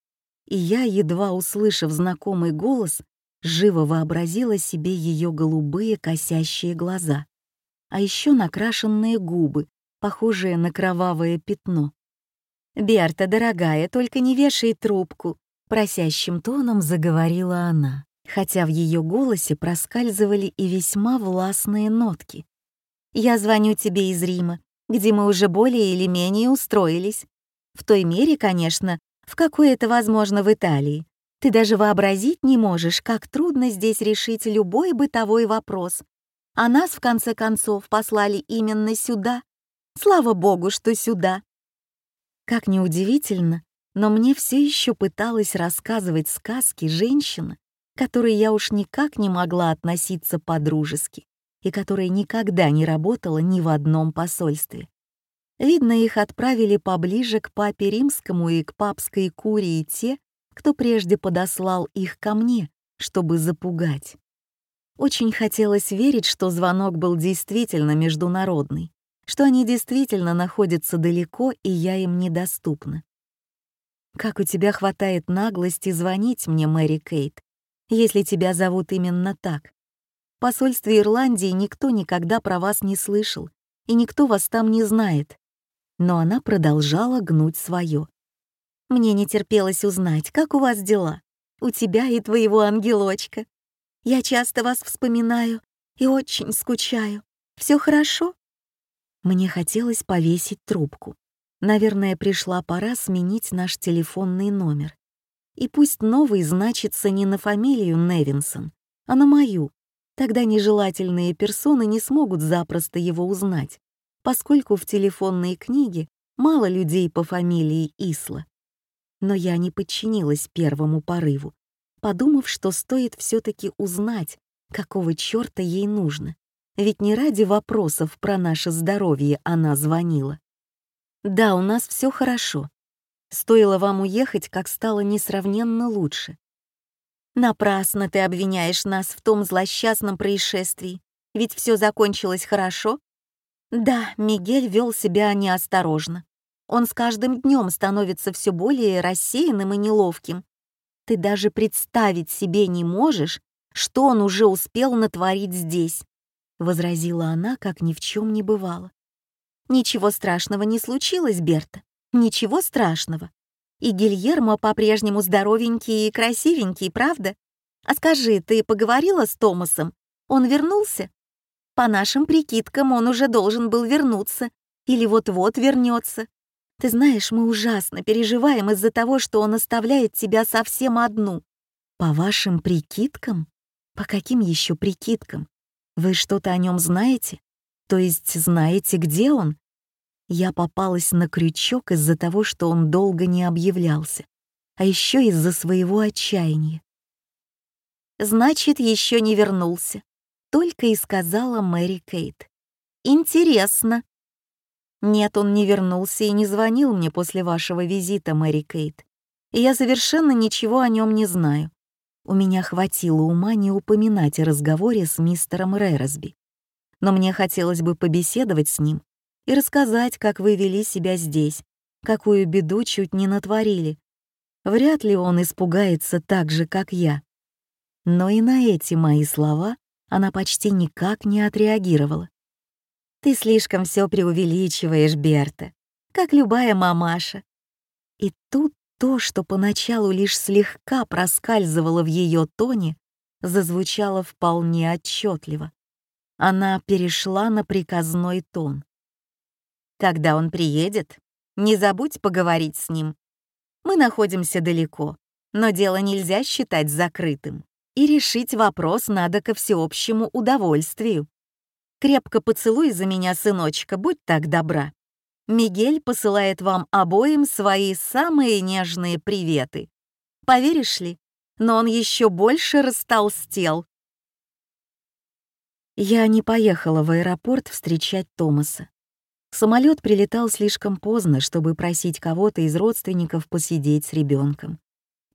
и я, едва услышав знакомый голос, живо вообразила себе ее голубые косящие глаза, а еще накрашенные губы, похожее на кровавое пятно. «Берта, дорогая, только не вешай трубку», — просящим тоном заговорила она, хотя в ее голосе проскальзывали и весьма властные нотки. «Я звоню тебе из Рима, где мы уже более или менее устроились. В той мере, конечно, в какой это возможно в Италии. Ты даже вообразить не можешь, как трудно здесь решить любой бытовой вопрос. А нас, в конце концов, послали именно сюда, Слава богу, что сюда. Как неудивительно, но мне все еще пыталась рассказывать сказки женщина, которой я уж никак не могла относиться по-дружески и которая никогда не работала ни в одном посольстве. Видно, их отправили поближе к папе римскому и к папской курии те, кто прежде подослал их ко мне, чтобы запугать. Очень хотелось верить, что звонок был действительно международный, что они действительно находятся далеко, и я им недоступна. Как у тебя хватает наглости звонить мне, Мэри Кейт, если тебя зовут именно так? В посольстве Ирландии никто никогда про вас не слышал, и никто вас там не знает». Но она продолжала гнуть свое. «Мне не терпелось узнать, как у вас дела, у тебя и твоего ангелочка. Я часто вас вспоминаю и очень скучаю. Все хорошо?» Мне хотелось повесить трубку. Наверное, пришла пора сменить наш телефонный номер. И пусть новый значится не на фамилию Невинсон, а на мою. Тогда нежелательные персоны не смогут запросто его узнать, поскольку в телефонной книге мало людей по фамилии Исла. Но я не подчинилась первому порыву, подумав, что стоит все таки узнать, какого черта ей нужно. Ведь не ради вопросов про наше здоровье она звонила. Да, у нас все хорошо. Стоило вам уехать, как стало несравненно лучше. Напрасно ты обвиняешь нас в том злосчастном происшествии, ведь все закончилось хорошо. Да, Мигель вел себя неосторожно. Он с каждым днем становится все более рассеянным и неловким. Ты даже представить себе не можешь, что он уже успел натворить здесь, возразила она, как ни в чем не бывало. Ничего страшного не случилось, Берта. Ничего страшного. И Гильермо по-прежнему здоровенький и красивенький, правда? А скажи, ты поговорила с Томасом? Он вернулся? По нашим прикидкам, он уже должен был вернуться. Или вот-вот вернется. Ты знаешь, мы ужасно переживаем из-за того, что он оставляет тебя совсем одну. По вашим прикидкам? По каким еще прикидкам? Вы что-то о нем знаете? То есть знаете, где он? Я попалась на крючок из-за того, что он долго не объявлялся, а еще из-за своего отчаяния. Значит, еще не вернулся, только и сказала Мэри Кейт. Интересно. Нет, он не вернулся и не звонил мне после вашего визита, Мэри Кейт. И я совершенно ничего о нем не знаю. У меня хватило ума не упоминать о разговоре с мистером Реросби но мне хотелось бы побеседовать с ним и рассказать, как вы вели себя здесь, какую беду чуть не натворили. Вряд ли он испугается так же, как я. Но и на эти мои слова она почти никак не отреагировала. «Ты слишком все преувеличиваешь, Берта, как любая мамаша». И тут то, что поначалу лишь слегка проскальзывало в ее тоне, зазвучало вполне отчетливо. Она перешла на приказной тон. «Когда он приедет, не забудь поговорить с ним. Мы находимся далеко, но дело нельзя считать закрытым, и решить вопрос надо ко всеобщему удовольствию. Крепко поцелуй за меня, сыночка, будь так добра. Мигель посылает вам обоим свои самые нежные приветы. Поверишь ли, но он еще больше растолстел, я не поехала в аэропорт встречать Томаса. Самолет прилетал слишком поздно, чтобы просить кого-то из родственников посидеть с ребенком.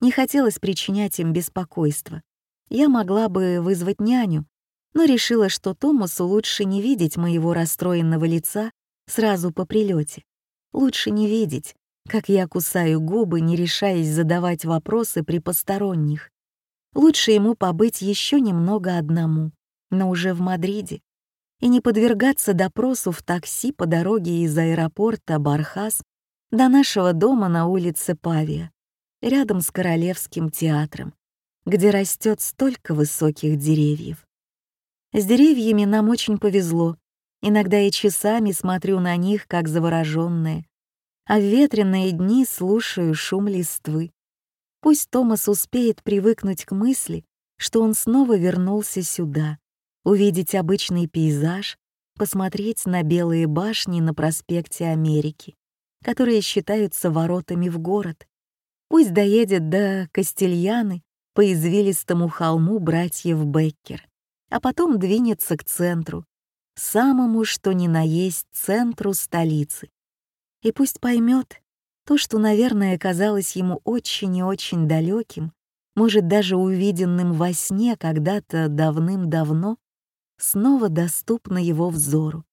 Не хотелось причинять им беспокойство. Я могла бы вызвать няню, но решила, что Томасу лучше не видеть моего расстроенного лица сразу по прилете. Лучше не видеть, как я кусаю губы, не решаясь задавать вопросы при посторонних. Лучше ему побыть еще немного одному но уже в Мадриде, и не подвергаться допросу в такси по дороге из аэропорта Бархас до нашего дома на улице Павия, рядом с Королевским театром, где растет столько высоких деревьев. С деревьями нам очень повезло, иногда и часами смотрю на них, как заворожённая, а в ветреные дни слушаю шум листвы. Пусть Томас успеет привыкнуть к мысли, что он снова вернулся сюда, увидеть обычный пейзаж, посмотреть на белые башни на проспекте Америки, которые считаются воротами в город. Пусть доедет до Кастильяны по извилистому холму братьев Беккер, а потом двинется к центру, самому что ни на есть центру столицы. И пусть поймет то, что, наверное, казалось ему очень и очень далеким, может, даже увиденным во сне когда-то давным-давно, снова доступна его взору,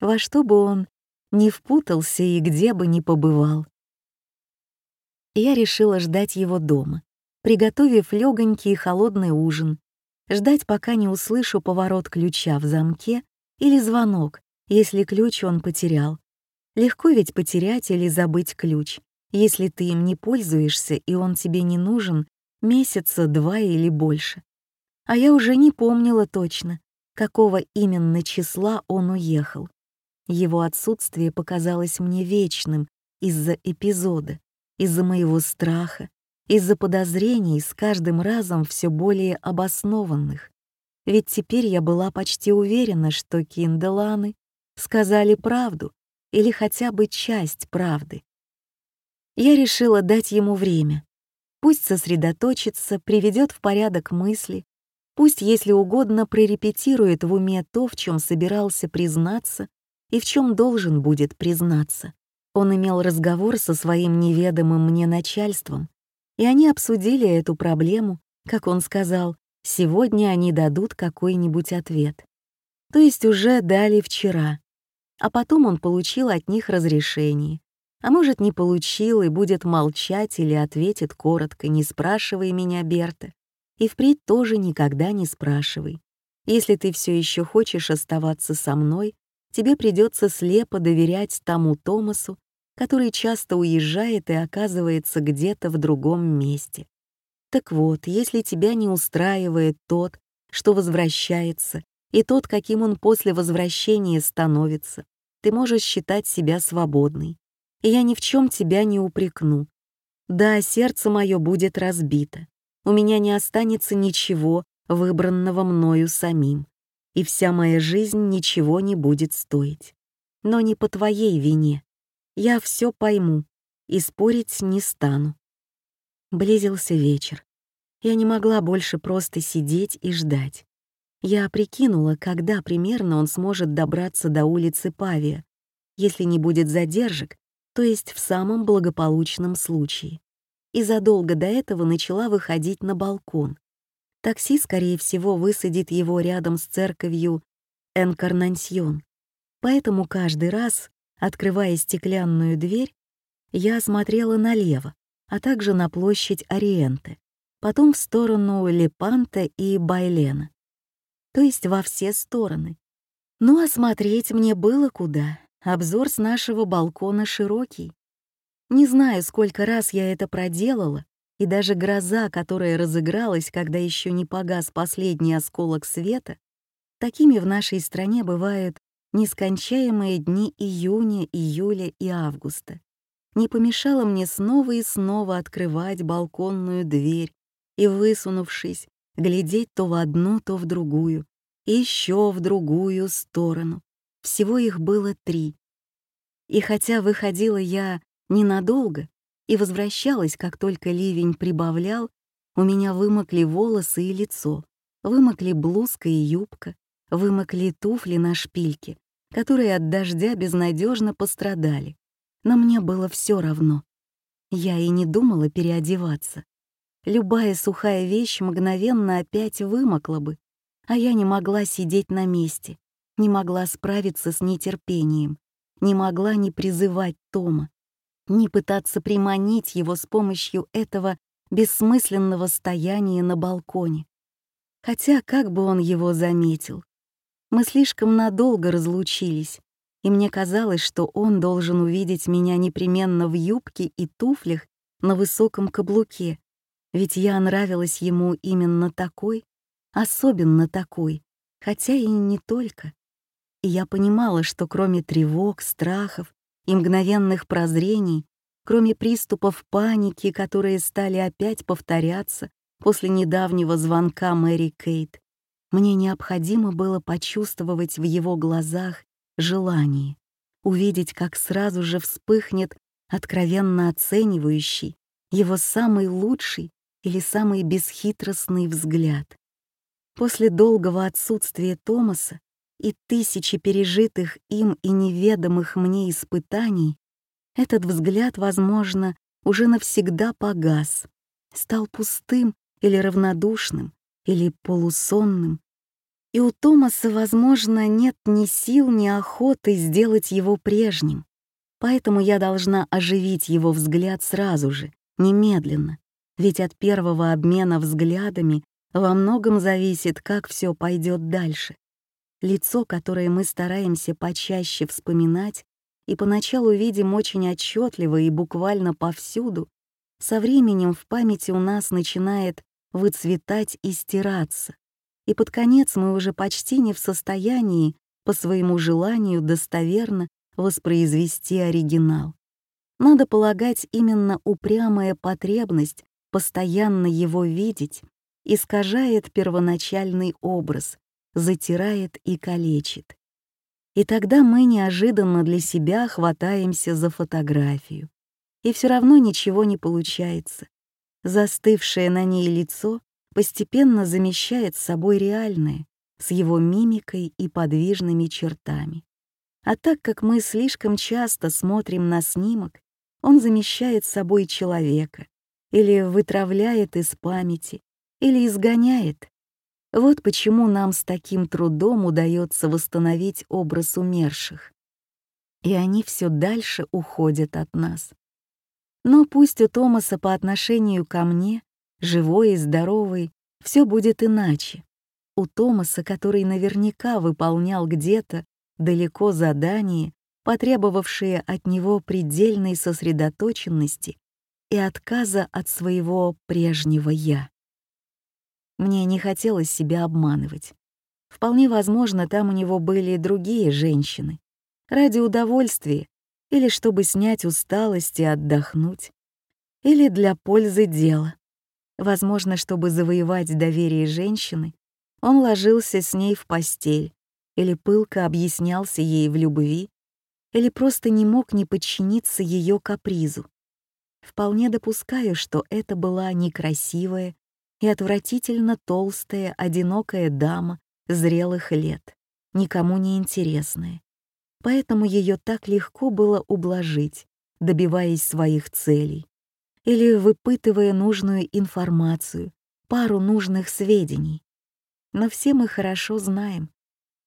во что бы он ни впутался и где бы ни побывал. Я решила ждать его дома, приготовив легонький и холодный ужин, ждать, пока не услышу поворот ключа в замке или звонок, если ключ он потерял. Легко ведь потерять или забыть ключ, если ты им не пользуешься и он тебе не нужен месяца два или больше. А я уже не помнила точно, какого именно числа он уехал. Его отсутствие показалось мне вечным из-за эпизода, из-за моего страха, из-за подозрений с каждым разом все более обоснованных. Ведь теперь я была почти уверена, что Кинделаны сказали правду или хотя бы часть правды. Я решила дать ему время. Пусть сосредоточится, приведет в порядок мысли, пусть, если угодно, прорепетирует в уме то, в чем собирался признаться и в чем должен будет признаться. Он имел разговор со своим неведомым мне начальством, и они обсудили эту проблему, как он сказал, Сегодня они дадут какой-нибудь ответ. То есть уже дали вчера. А потом он получил от них разрешение. А может, не получил и будет молчать или ответит коротко, не спрашивай меня, Берта. И впредь тоже никогда не спрашивай. Если ты все еще хочешь оставаться со мной, тебе придется слепо доверять тому Томасу, который часто уезжает и оказывается где-то в другом месте. Так вот, если тебя не устраивает тот, что возвращается, и тот, каким он после возвращения становится, ты можешь считать себя свободной. И я ни в чем тебя не упрекну. Да, сердце мое будет разбито. У меня не останется ничего, выбранного мною самим. И вся моя жизнь ничего не будет стоить. Но не по твоей вине. Я все пойму и спорить не стану. Близился вечер. Я не могла больше просто сидеть и ждать. Я прикинула, когда примерно он сможет добраться до улицы Павия, если не будет задержек, то есть в самом благополучном случае. И задолго до этого начала выходить на балкон. Такси, скорее всего, высадит его рядом с церковью Энкарнансьон. Поэтому каждый раз, открывая стеклянную дверь, я смотрела налево, а также на площадь Ориенте, потом в сторону Лепанта и Байлена. То есть во все стороны. Ну а смотреть мне было куда. Обзор с нашего балкона широкий. Не знаю, сколько раз я это проделала, и даже гроза, которая разыгралась, когда еще не погас последний осколок света, такими в нашей стране бывают нескончаемые дни июня, июля и августа не помешало мне снова и снова открывать балконную дверь и, высунувшись, глядеть то в одну, то в другую, еще в другую сторону. Всего их было три. И хотя выходила я ненадолго и возвращалась, как только ливень прибавлял, у меня вымокли волосы и лицо, вымокли блузка и юбка, вымокли туфли на шпильке, которые от дождя безнадежно пострадали но мне было все равно. Я и не думала переодеваться. Любая сухая вещь мгновенно опять вымокла бы, а я не могла сидеть на месте, не могла справиться с нетерпением, не могла не призывать Тома, не пытаться приманить его с помощью этого бессмысленного стояния на балконе. Хотя как бы он его заметил? Мы слишком надолго разлучились, и мне казалось, что он должен увидеть меня непременно в юбке и туфлях на высоком каблуке, ведь я нравилась ему именно такой, особенно такой, хотя и не только. И я понимала, что кроме тревог, страхов и мгновенных прозрений, кроме приступов паники, которые стали опять повторяться после недавнего звонка Мэри Кейт, мне необходимо было почувствовать в его глазах желании, увидеть, как сразу же вспыхнет откровенно оценивающий его самый лучший или самый бесхитростный взгляд. После долгого отсутствия Томаса и тысячи пережитых им и неведомых мне испытаний, этот взгляд, возможно, уже навсегда погас, стал пустым или равнодушным, или полусонным, и у Томаса, возможно, нет ни сил, ни охоты сделать его прежним. Поэтому я должна оживить его взгляд сразу же, немедленно. Ведь от первого обмена взглядами во многом зависит, как все пойдет дальше. Лицо, которое мы стараемся почаще вспоминать и поначалу видим очень отчетливо и буквально повсюду, со временем в памяти у нас начинает выцветать и стираться, и под конец мы уже почти не в состоянии по своему желанию достоверно воспроизвести оригинал. Надо полагать, именно упрямая потребность постоянно его видеть искажает первоначальный образ, затирает и калечит. И тогда мы неожиданно для себя хватаемся за фотографию. И все равно ничего не получается. Застывшее на ней лицо постепенно замещает собой реальное, с его мимикой и подвижными чертами. А так как мы слишком часто смотрим на снимок, он замещает собой человека или вытравляет из памяти, или изгоняет. Вот почему нам с таким трудом удается восстановить образ умерших. И они все дальше уходят от нас. Но пусть у Томаса по отношению ко мне, живой и здоровый, все будет иначе. У Томаса, который наверняка выполнял где-то далеко задание, потребовавшие от него предельной сосредоточенности и отказа от своего прежнего «я». Мне не хотелось себя обманывать. Вполне возможно, там у него были другие женщины. Ради удовольствия или чтобы снять усталость и отдохнуть. Или для пользы дела. Возможно, чтобы завоевать доверие женщины, он ложился с ней в постель или пылко объяснялся ей в любви или просто не мог не подчиниться ее капризу. Вполне допускаю, что это была некрасивая и отвратительно толстая, одинокая дама зрелых лет, никому не интересная. Поэтому ее так легко было ублажить, добиваясь своих целей, или выпытывая нужную информацию, пару нужных сведений. Но все мы хорошо знаем,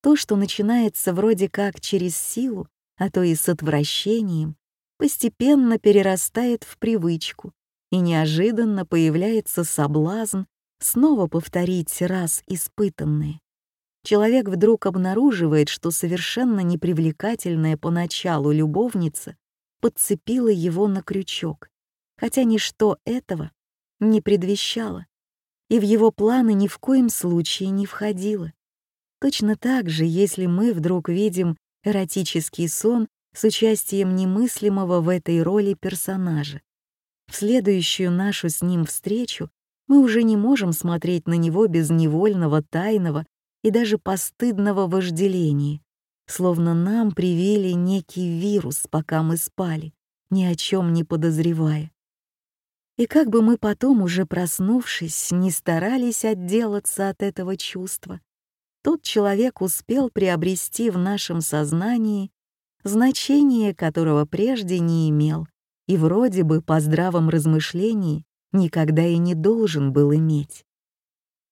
то, что начинается вроде как через силу, а то и с отвращением, постепенно перерастает в привычку, и неожиданно появляется соблазн снова повторить раз испытанное. Человек вдруг обнаруживает, что совершенно непривлекательная поначалу любовница подцепила его на крючок, хотя ничто этого не предвещало, и в его планы ни в коем случае не входило. Точно так же, если мы вдруг видим эротический сон с участием немыслимого в этой роли персонажа. В следующую нашу с ним встречу мы уже не можем смотреть на него без невольного, тайного и даже постыдного вожделения, словно нам привили некий вирус, пока мы спали, ни о чем не подозревая. И как бы мы потом, уже проснувшись, не старались отделаться от этого чувства, тот человек успел приобрести в нашем сознании значение которого прежде не имел и вроде бы по здравом размышлении никогда и не должен был иметь.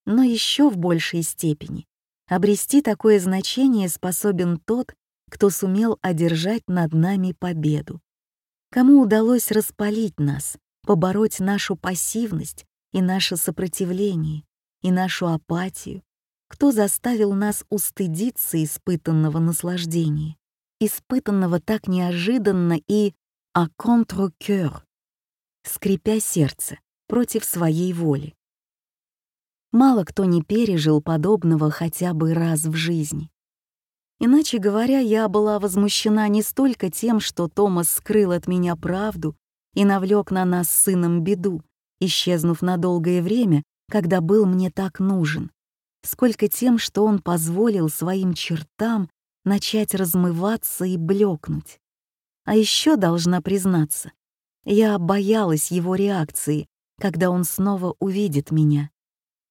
Но еще в большей степени обрести такое значение способен тот, кто сумел одержать над нами победу, кому удалось распалить нас, побороть нашу пассивность и наше сопротивление, и нашу апатию, кто заставил нас устыдиться испытанного наслаждения, испытанного так неожиданно и «à contre-cœur», скрипя сердце против своей воли. Мало кто не пережил подобного хотя бы раз в жизни. Иначе говоря, я была возмущена не столько тем, что Томас скрыл от меня правду и навлек на нас с сыном беду, исчезнув на долгое время, когда был мне так нужен, сколько тем, что он позволил своим чертам начать размываться и блекнуть. А еще должна признаться, я боялась его реакции, когда он снова увидит меня.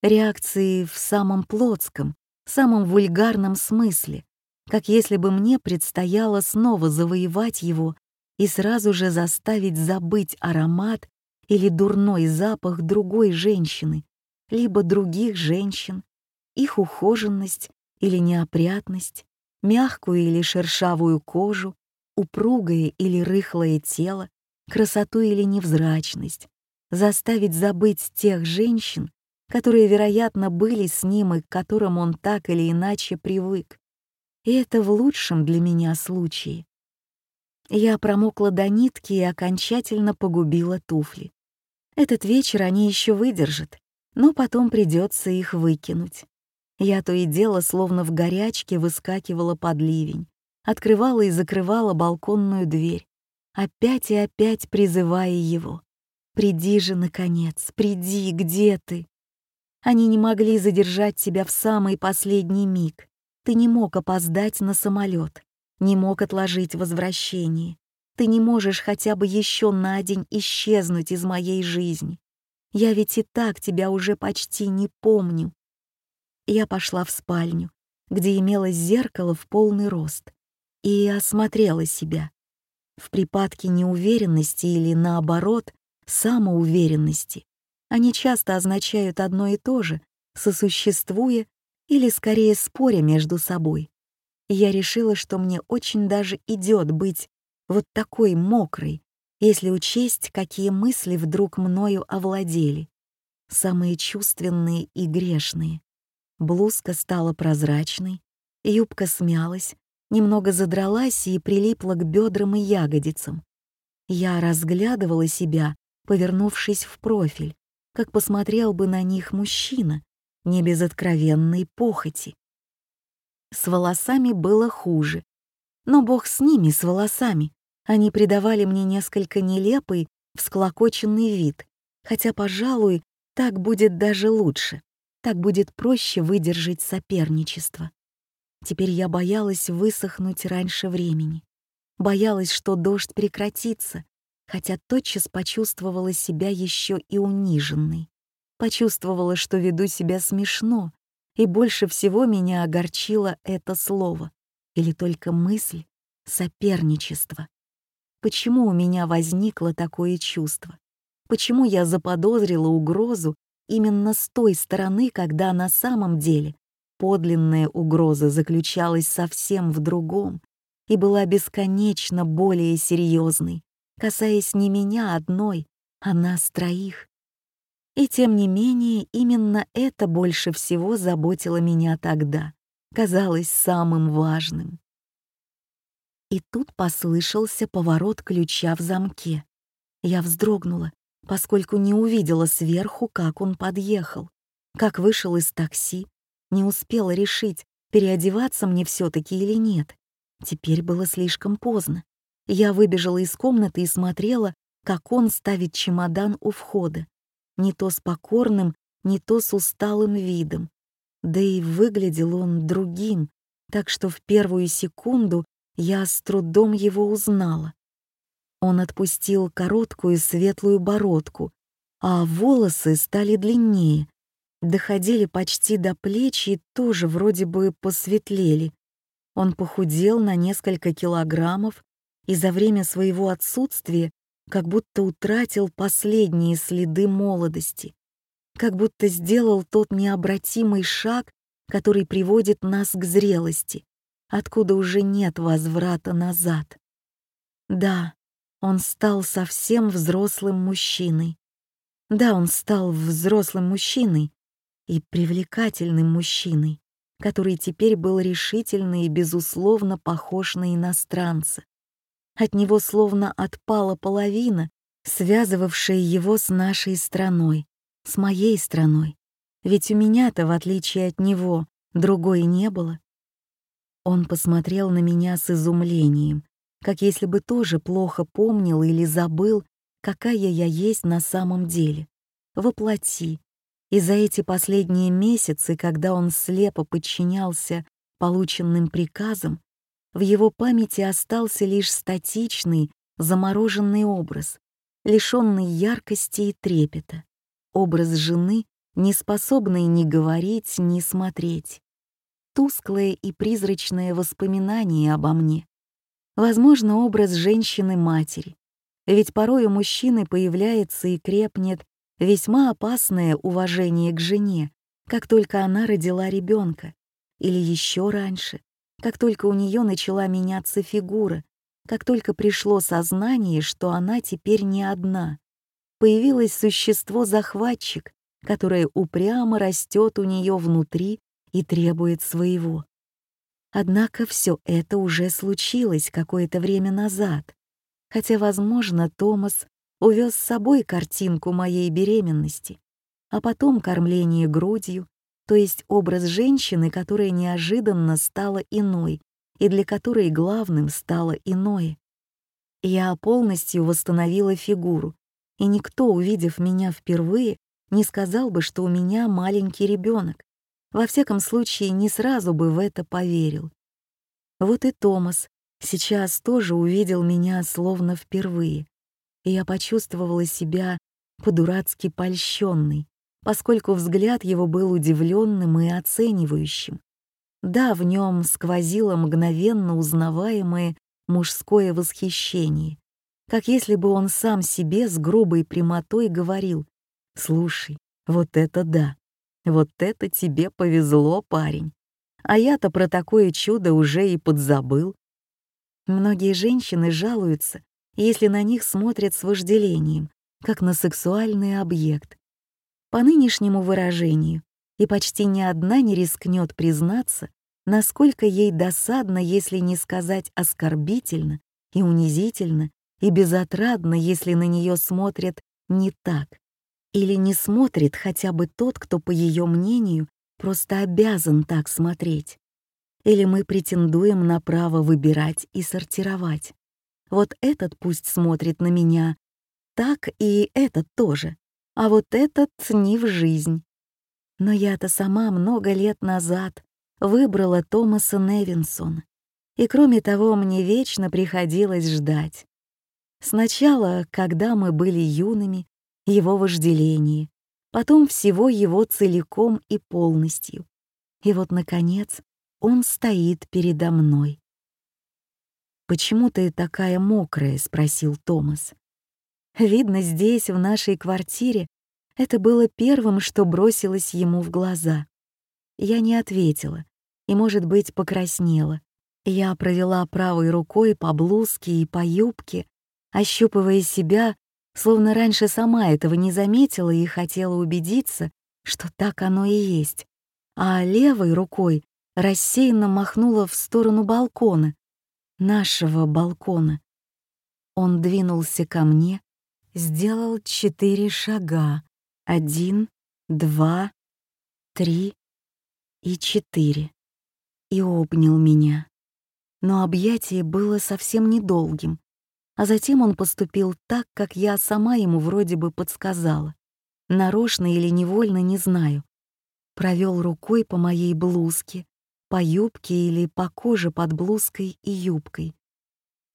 Реакции в самом плотском, самом вульгарном смысле, как если бы мне предстояло снова завоевать его и сразу же заставить забыть аромат или дурной запах другой женщины, либо других женщин, их ухоженность или неопрятность, мягкую или шершавую кожу, упругое или рыхлое тело, красоту или невзрачность, заставить забыть тех женщин, которые, вероятно, были с ним и к которым он так или иначе привык, И это в лучшем для меня случае. Я промокла до нитки и окончательно погубила туфли. Этот вечер они еще выдержат, но потом придется их выкинуть. Я то и дело, словно в горячке, выскакивала под ливень, открывала и закрывала балконную дверь, опять и опять призывая его. «Приди же, наконец, приди, где ты?» Они не могли задержать тебя в самый последний миг. Ты не мог опоздать на самолет, не мог отложить возвращение. Ты не можешь хотя бы еще на день исчезнуть из моей жизни. Я ведь и так тебя уже почти не помню. Я пошла в спальню, где имелось зеркало в полный рост, и осмотрела себя. В припадке неуверенности или, наоборот, самоуверенности они часто означают одно и то же, сосуществуя или скорее споря между собой. Я решила, что мне очень даже идет быть вот такой мокрой, если учесть, какие мысли вдруг мною овладели. Самые чувственные и грешные. Блузка стала прозрачной, юбка смялась, немного задралась и прилипла к бедрам и ягодицам. Я разглядывала себя, повернувшись в профиль, как посмотрел бы на них мужчина, не без откровенной похоти. С волосами было хуже. Но бог с ними, с волосами. Они придавали мне несколько нелепый, всклокоченный вид, хотя, пожалуй, так будет даже лучше. Так будет проще выдержать соперничество. Теперь я боялась высохнуть раньше времени. Боялась, что дождь прекратится, хотя тотчас почувствовала себя еще и униженной. Почувствовала, что веду себя смешно, и больше всего меня огорчило это слово, или только мысль «соперничество». Почему у меня возникло такое чувство? Почему я заподозрила угрозу именно с той стороны, когда на самом деле подлинная угроза заключалась совсем в другом и была бесконечно более серьезной, касаясь не меня одной, а нас троих? И тем не менее, именно это больше всего заботило меня тогда, казалось самым важным. И тут послышался поворот ключа в замке. Я вздрогнула, поскольку не увидела сверху, как он подъехал, как вышел из такси, не успела решить, переодеваться мне все-таки или нет. Теперь было слишком поздно. Я выбежала из комнаты и смотрела, как он ставит чемодан у входа не то с покорным, не то с усталым видом. Да и выглядел он другим, так что в первую секунду я с трудом его узнала. Он отпустил короткую светлую бородку, а волосы стали длиннее, доходили почти до плеч и тоже вроде бы посветлели. Он похудел на несколько килограммов и за время своего отсутствия как будто утратил последние следы молодости, как будто сделал тот необратимый шаг, который приводит нас к зрелости, откуда уже нет возврата назад. Да, он стал совсем взрослым мужчиной. Да, он стал взрослым мужчиной и привлекательным мужчиной, который теперь был решительно и безусловно похож на иностранца. От него словно отпала половина, связывавшая его с нашей страной, с моей страной. Ведь у меня-то, в отличие от него, другой не было. Он посмотрел на меня с изумлением, как если бы тоже плохо помнил или забыл, какая я есть на самом деле. Воплоти. И за эти последние месяцы, когда он слепо подчинялся полученным приказам, в его памяти остался лишь статичный, замороженный образ, лишенный яркости и трепета, образ жены, не способной ни говорить, ни смотреть. Тусклое и призрачное воспоминание обо мне. Возможно, образ женщины-матери. Ведь порой у мужчины появляется и крепнет весьма опасное уважение к жене, как только она родила ребенка, или еще раньше, как только у нее начала меняться фигура, как только пришло сознание, что она теперь не одна, появилось существо-захватчик, которое упрямо растет у нее внутри и требует своего. Однако все это уже случилось какое-то время назад, хотя, возможно, Томас увез с собой картинку моей беременности, а потом кормление грудью, то есть образ женщины, которая неожиданно стала иной и для которой главным стало иное. Я полностью восстановила фигуру, и никто, увидев меня впервые, не сказал бы, что у меня маленький ребенок. Во всяком случае, не сразу бы в это поверил. Вот и Томас сейчас тоже увидел меня словно впервые, и я почувствовала себя по-дурацки польщенной, поскольку взгляд его был удивленным и оценивающим. Да, в нем сквозило мгновенно узнаваемое мужское восхищение, как если бы он сам себе с грубой прямотой говорил «Слушай, вот это да, вот это тебе повезло, парень, а я-то про такое чудо уже и подзабыл». Многие женщины жалуются, если на них смотрят с вожделением, как на сексуальный объект. По нынешнему выражению, и почти ни одна не рискнет признаться, насколько ей досадно, если не сказать оскорбительно и унизительно, и безотрадно, если на нее смотрят не так, или не смотрит хотя бы тот, кто, по ее мнению, просто обязан так смотреть. Или мы претендуем на право выбирать и сортировать. Вот этот пусть смотрит на меня так и этот тоже, а вот этот не в жизнь. Но я-то сама много лет назад выбрала Томаса Невинсона, и кроме того мне вечно приходилось ждать. Сначала, когда мы были юными, его вожделение, потом всего его целиком и полностью. И вот, наконец, он стоит передо мной. «Почему ты такая мокрая?» — спросил Томас. Видно, здесь, в нашей квартире, это было первым, что бросилось ему в глаза. Я не ответила и, может быть, покраснела. Я провела правой рукой по блузке и по юбке, ощупывая себя, словно раньше сама этого не заметила и хотела убедиться, что так оно и есть, а левой рукой рассеянно махнула в сторону балкона, нашего балкона. Он двинулся ко мне, сделал четыре шага. Один, два, три и четыре. И обнял меня. Но объятие было совсем недолгим. А затем он поступил так, как я сама ему вроде бы подсказала. Нарочно или невольно, не знаю. Провел рукой по моей блузке, по юбке или по коже под блузкой и юбкой.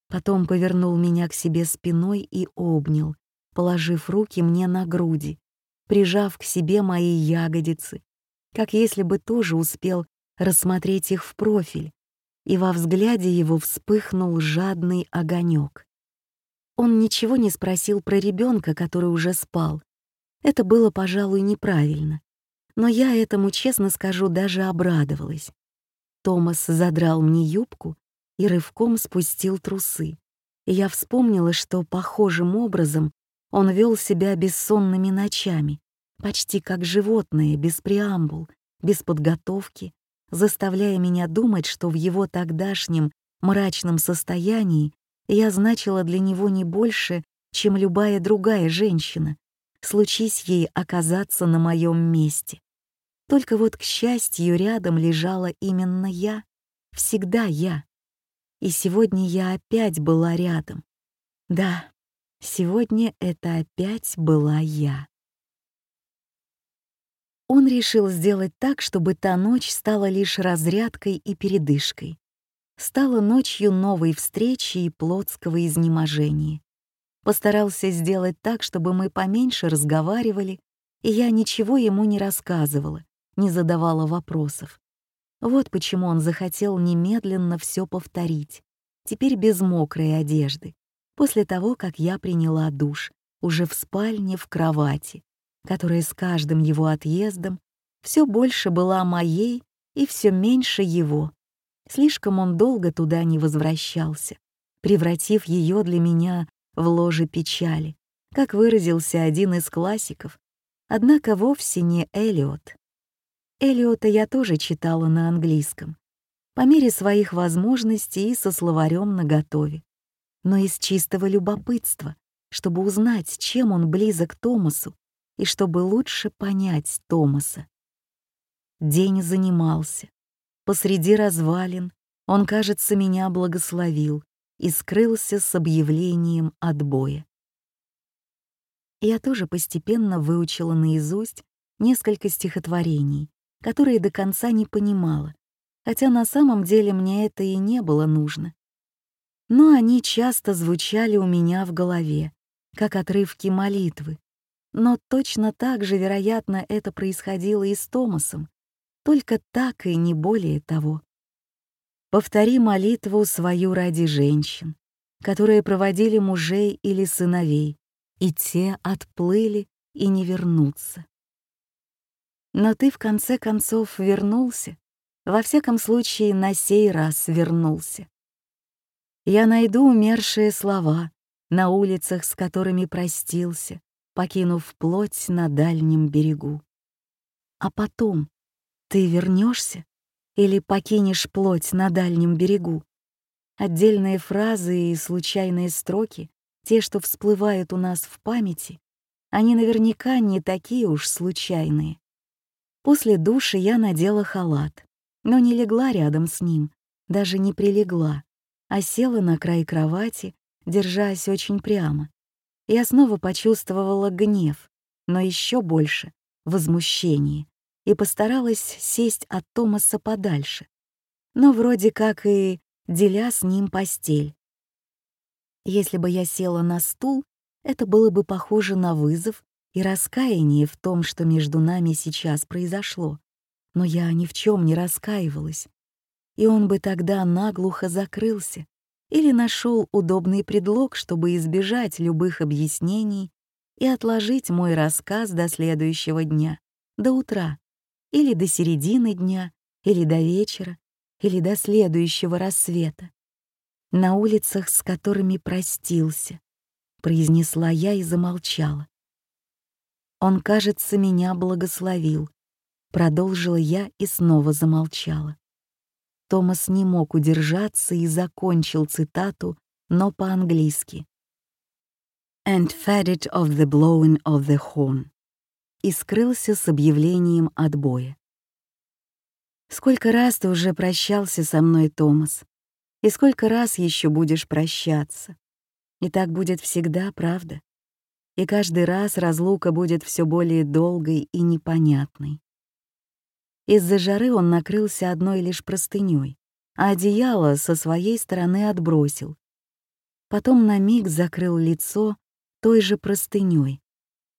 Потом повернул меня к себе спиной и обнял, положив руки мне на груди, прижав к себе мои ягодицы, как если бы тоже успел рассмотреть их в профиль, и во взгляде его вспыхнул жадный огонек. Он ничего не спросил про ребенка, который уже спал. Это было, пожалуй, неправильно. Но я этому, честно скажу, даже обрадовалась. Томас задрал мне юбку и рывком спустил трусы. И я вспомнила, что похожим образом он вел себя бессонными ночами, почти как животное, без преамбул, без подготовки, заставляя меня думать, что в его тогдашнем мрачном состоянии я значила для него не больше, чем любая другая женщина, случись ей оказаться на моем месте. Только вот, к счастью, рядом лежала именно я, всегда я. И сегодня я опять была рядом. Да, сегодня это опять была я. Он решил сделать так, чтобы та ночь стала лишь разрядкой и передышкой. Стала ночью новой встречи и плотского изнеможения. Постарался сделать так, чтобы мы поменьше разговаривали, и я ничего ему не рассказывала, не задавала вопросов. Вот почему он захотел немедленно все повторить, теперь без мокрой одежды, после того, как я приняла душ, уже в спальне в кровати, которая с каждым его отъездом все больше была моей и все меньше его. Слишком он долго туда не возвращался, превратив ее для меня в ложе печали, как выразился один из классиков, однако вовсе не Элиот. Элиота я тоже читала на английском. по мере своих возможностей и со словарем наготове, но из чистого любопытства, чтобы узнать, чем он близок Томасу и чтобы лучше понять Томаса. День занимался. Посреди развалин он, кажется, меня благословил и скрылся с объявлением отбоя. Я тоже постепенно выучила наизусть несколько стихотворений, которые до конца не понимала, хотя на самом деле мне это и не было нужно. Но они часто звучали у меня в голове, как отрывки молитвы. Но точно так же, вероятно, это происходило и с Томасом, только так и не более того. Повтори молитву свою ради женщин, которые проводили мужей или сыновей, и те отплыли и не вернутся. Но ты в конце концов вернулся, во всяком случае на сей раз вернулся. Я найду умершие слова на улицах, с которыми простился, покинув плоть на дальнем берегу. А потом ты вернешься или покинешь плоть на дальнем берегу? Отдельные фразы и случайные строки, те, что всплывают у нас в памяти, они наверняка не такие уж случайные. После души я надела халат, но не легла рядом с ним, даже не прилегла, а села на край кровати, держась очень прямо. Я снова почувствовала гнев, но еще больше — возмущение, и постаралась сесть от Томаса подальше, но вроде как и деля с ним постель. Если бы я села на стул, это было бы похоже на вызов и раскаяние в том, что между нами сейчас произошло. Но я ни в чем не раскаивалась. И он бы тогда наглухо закрылся или нашел удобный предлог, чтобы избежать любых объяснений и отложить мой рассказ до следующего дня, до утра, или до середины дня, или до вечера, или до следующего рассвета. На улицах, с которыми простился, произнесла я и замолчала. Он, кажется, меня благословил. Продолжила я и снова замолчала. Томас не мог удержаться и закончил цитату, но по-английски. «And it of the blowing of the horn» и скрылся с объявлением отбоя. «Сколько раз ты уже прощался со мной, Томас, и сколько раз еще будешь прощаться? И так будет всегда, правда?» И каждый раз разлука будет все более долгой и непонятной. Из-за жары он накрылся одной лишь простыней, а одеяло со своей стороны отбросил. Потом на миг закрыл лицо той же простыней,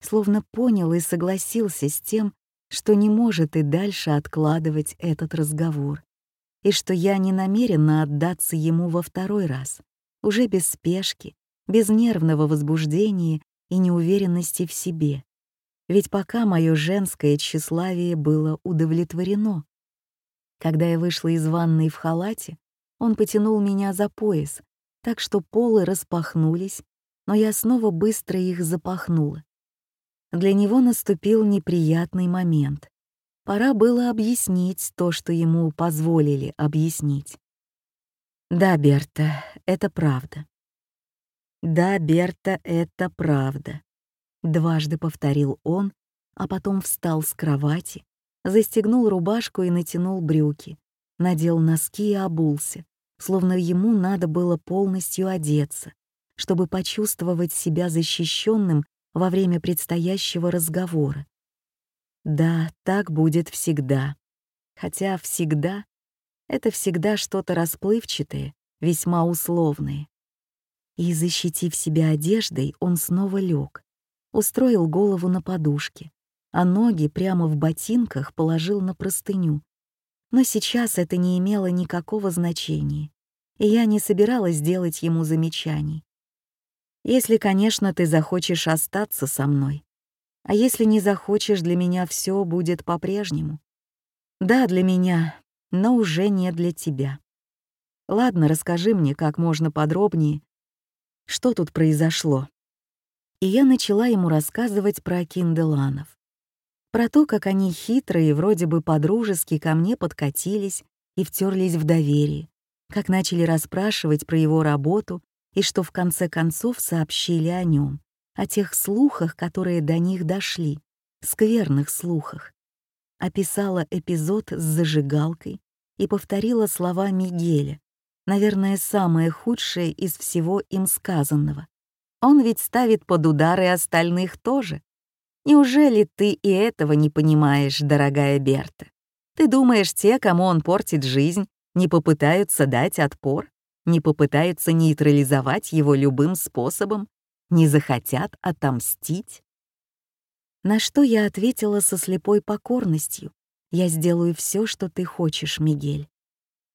словно понял и согласился с тем, что не может и дальше откладывать этот разговор, и что я не намерена отдаться ему во второй раз, уже без спешки, без нервного возбуждения и неуверенности в себе. Ведь пока мое женское тщеславие было удовлетворено. Когда я вышла из ванной в халате, он потянул меня за пояс, так что полы распахнулись, но я снова быстро их запахнула. Для него наступил неприятный момент. Пора было объяснить то, что ему позволили объяснить. Да, Берта, это правда. «Да, Берта, это правда», — дважды повторил он, а потом встал с кровати, застегнул рубашку и натянул брюки, надел носки и обулся, словно ему надо было полностью одеться, чтобы почувствовать себя защищенным во время предстоящего разговора. Да, так будет всегда. Хотя всегда — это всегда что-то расплывчатое, весьма условное. И, защитив себя одеждой, он снова лег, устроил голову на подушке, а ноги прямо в ботинках положил на простыню. Но сейчас это не имело никакого значения, и я не собиралась делать ему замечаний. Если, конечно, ты захочешь остаться со мной. А если не захочешь, для меня все будет по-прежнему. Да, для меня, но уже не для тебя. Ладно, расскажи мне как можно подробнее, что тут произошло. И я начала ему рассказывать про кинделанов. Про то, как они хитро и вроде бы подружески ко мне подкатились и втерлись в доверие, как начали расспрашивать про его работу и что в конце концов сообщили о нем, о тех слухах, которые до них дошли, скверных слухах. Описала эпизод с зажигалкой и повторила слова Мигеля, наверное, самое худшее из всего им сказанного. Он ведь ставит под удары остальных тоже. Неужели ты и этого не понимаешь, дорогая Берта? Ты думаешь, те, кому он портит жизнь, не попытаются дать отпор, не попытаются нейтрализовать его любым способом, не захотят отомстить? На что я ответила со слепой покорностью. Я сделаю все, что ты хочешь, Мигель.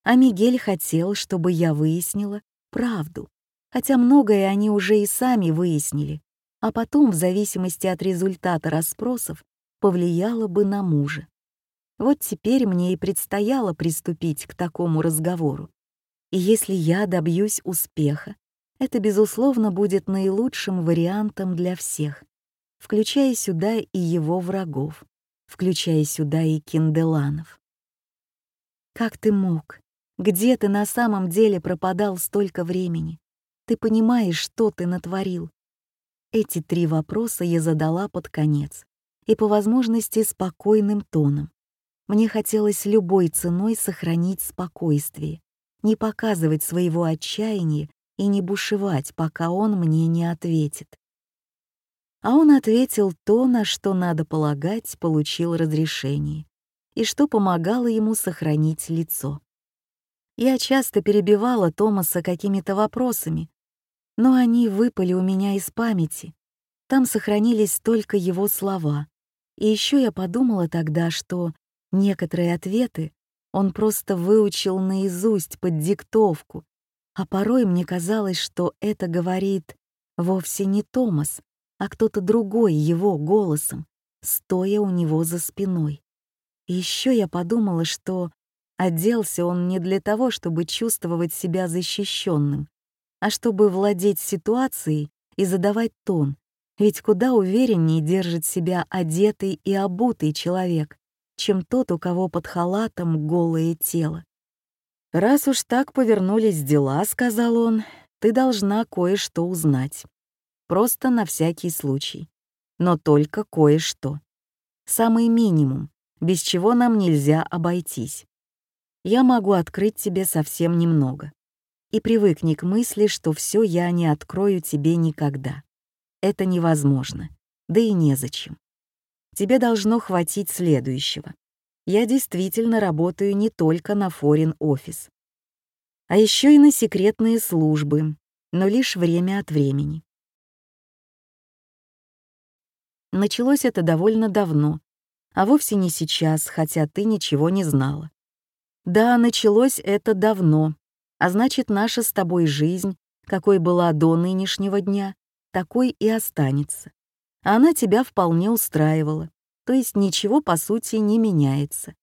А Мигель хотел, чтобы я выяснила правду, хотя многое они уже и сами выяснили, а потом, в зависимости от результата расспросов, повлияло бы на мужа. Вот теперь мне и предстояло приступить к такому разговору. И если я добьюсь успеха, это, безусловно, будет наилучшим вариантом для всех, включая сюда и его врагов, включая сюда и кинделанов. Как ты мог? Где ты на самом деле пропадал столько времени? Ты понимаешь, что ты натворил? Эти три вопроса я задала под конец, и по возможности спокойным тоном. Мне хотелось любой ценой сохранить спокойствие, не показывать своего отчаяния и не бушевать, пока он мне не ответит. А он ответил то, на что, надо полагать, получил разрешение, и что помогало ему сохранить лицо. Я часто перебивала Томаса какими-то вопросами, но они выпали у меня из памяти. Там сохранились только его слова. И еще я подумала тогда, что некоторые ответы он просто выучил наизусть под диктовку, а порой мне казалось, что это говорит вовсе не Томас, а кто-то другой его голосом, стоя у него за спиной. Еще я подумала, что оделся он не для того, чтобы чувствовать себя защищенным, а чтобы владеть ситуацией и задавать тон, ведь куда увереннее держит себя одетый и обутый человек, чем тот, у кого под халатом голое тело. «Раз уж так повернулись дела», — сказал он, — «ты должна кое-что узнать. Просто на всякий случай. Но только кое-что. Самый минимум, без чего нам нельзя обойтись. Я могу открыть тебе совсем немного и привыкни к мысли, что все я не открою тебе никогда. Это невозможно, да и незачем. Тебе должно хватить следующего. Я действительно работаю не только на Foreign Office, а еще и на секретные службы, но лишь время от времени. Началось это довольно давно, а вовсе не сейчас, хотя ты ничего не знала. Да, началось это давно, а значит, наша с тобой жизнь, какой была до нынешнего дня, такой и останется. А она тебя вполне устраивала, то есть ничего по сути не меняется.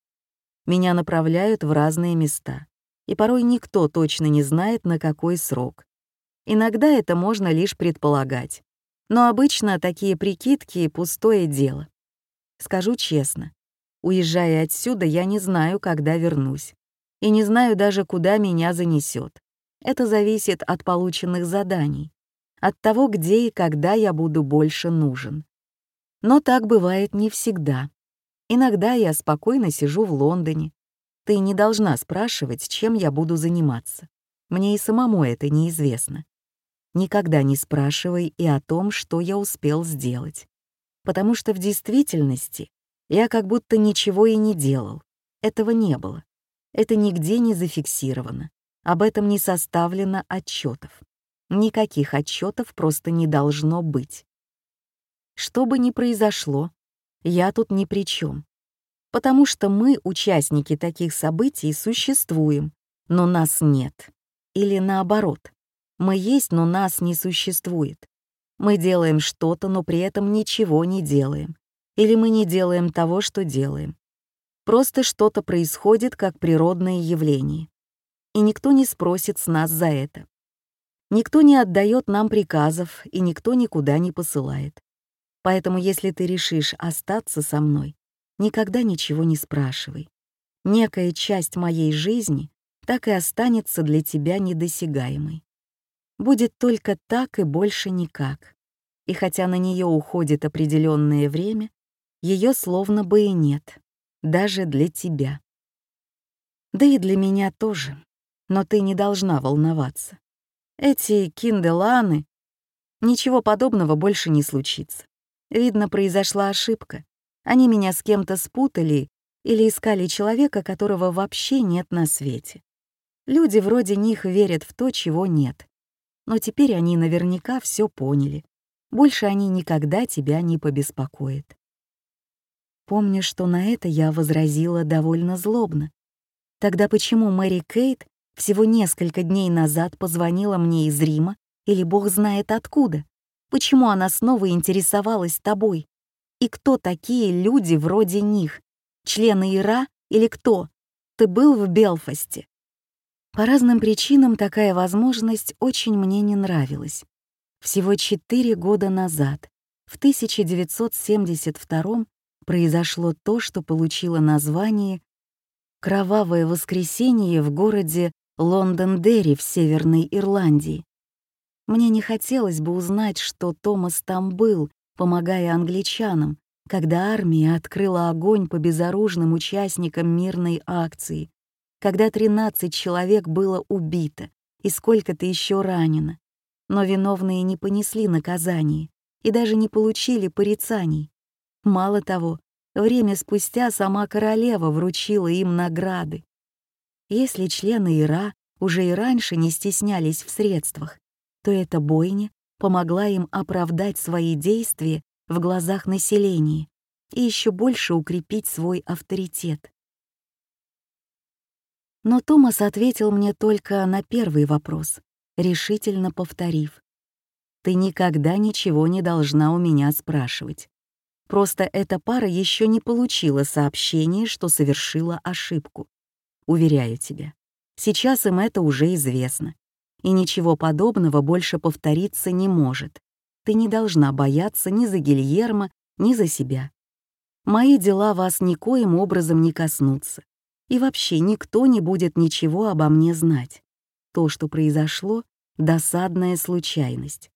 Меня направляют в разные места, и порой никто точно не знает, на какой срок. Иногда это можно лишь предполагать, но обычно такие прикидки — пустое дело. Скажу честно, уезжая отсюда, я не знаю, когда вернусь и не знаю даже, куда меня занесет. Это зависит от полученных заданий, от того, где и когда я буду больше нужен. Но так бывает не всегда. Иногда я спокойно сижу в Лондоне. Ты не должна спрашивать, чем я буду заниматься. Мне и самому это неизвестно. Никогда не спрашивай и о том, что я успел сделать. Потому что в действительности я как будто ничего и не делал. Этого не было. Это нигде не зафиксировано. Об этом не составлено отчетов. Никаких отчетов просто не должно быть. Что бы ни произошло, я тут ни при чем. Потому что мы, участники таких событий, существуем, но нас нет. Или наоборот, мы есть, но нас не существует. Мы делаем что-то, но при этом ничего не делаем. Или мы не делаем того, что делаем. Просто что-то происходит как природное явление. И никто не спросит с нас за это. Никто не отдает нам приказов, и никто никуда не посылает. Поэтому если ты решишь остаться со мной, никогда ничего не спрашивай. некая часть моей жизни так и останется для тебя недосягаемой. Будет только так и больше никак. И хотя на нее уходит определенное время, ее словно бы и нет, даже для тебя. Да и для меня тоже, но ты не должна волноваться. Эти кинделаны... Ничего подобного больше не случится. Видно, произошла ошибка. Они меня с кем-то спутали или искали человека, которого вообще нет на свете. Люди вроде них верят в то, чего нет. Но теперь они наверняка все поняли. Больше они никогда тебя не побеспокоят. Помню, что на это я возразила довольно злобно. Тогда почему Мэри Кейт всего несколько дней назад позвонила мне из Рима или бог знает откуда? Почему она снова интересовалась тобой? И кто такие люди вроде них? Члены Ира или кто? Ты был в Белфасте? По разным причинам такая возможность очень мне не нравилась. Всего четыре года назад, в 1972 произошло то, что получило название «Кровавое воскресенье» в городе Лондон-Дерри в Северной Ирландии. Мне не хотелось бы узнать, что Томас там был, помогая англичанам, когда армия открыла огонь по безоружным участникам мирной акции, когда 13 человек было убито и сколько-то еще ранено. Но виновные не понесли наказание и даже не получили порицаний. Мало того, время спустя сама королева вручила им награды. Если члены Ира уже и раньше не стеснялись в средствах, то эта бойня помогла им оправдать свои действия в глазах населения и еще больше укрепить свой авторитет. Но Томас ответил мне только на первый вопрос, решительно повторив. «Ты никогда ничего не должна у меня спрашивать. Просто эта пара еще не получила сообщение, что совершила ошибку. Уверяю тебя, сейчас им это уже известно. И ничего подобного больше повториться не может. Ты не должна бояться ни за Гильермо, ни за себя. Мои дела вас никоим образом не коснутся и вообще никто не будет ничего обо мне знать. То, что произошло — досадная случайность.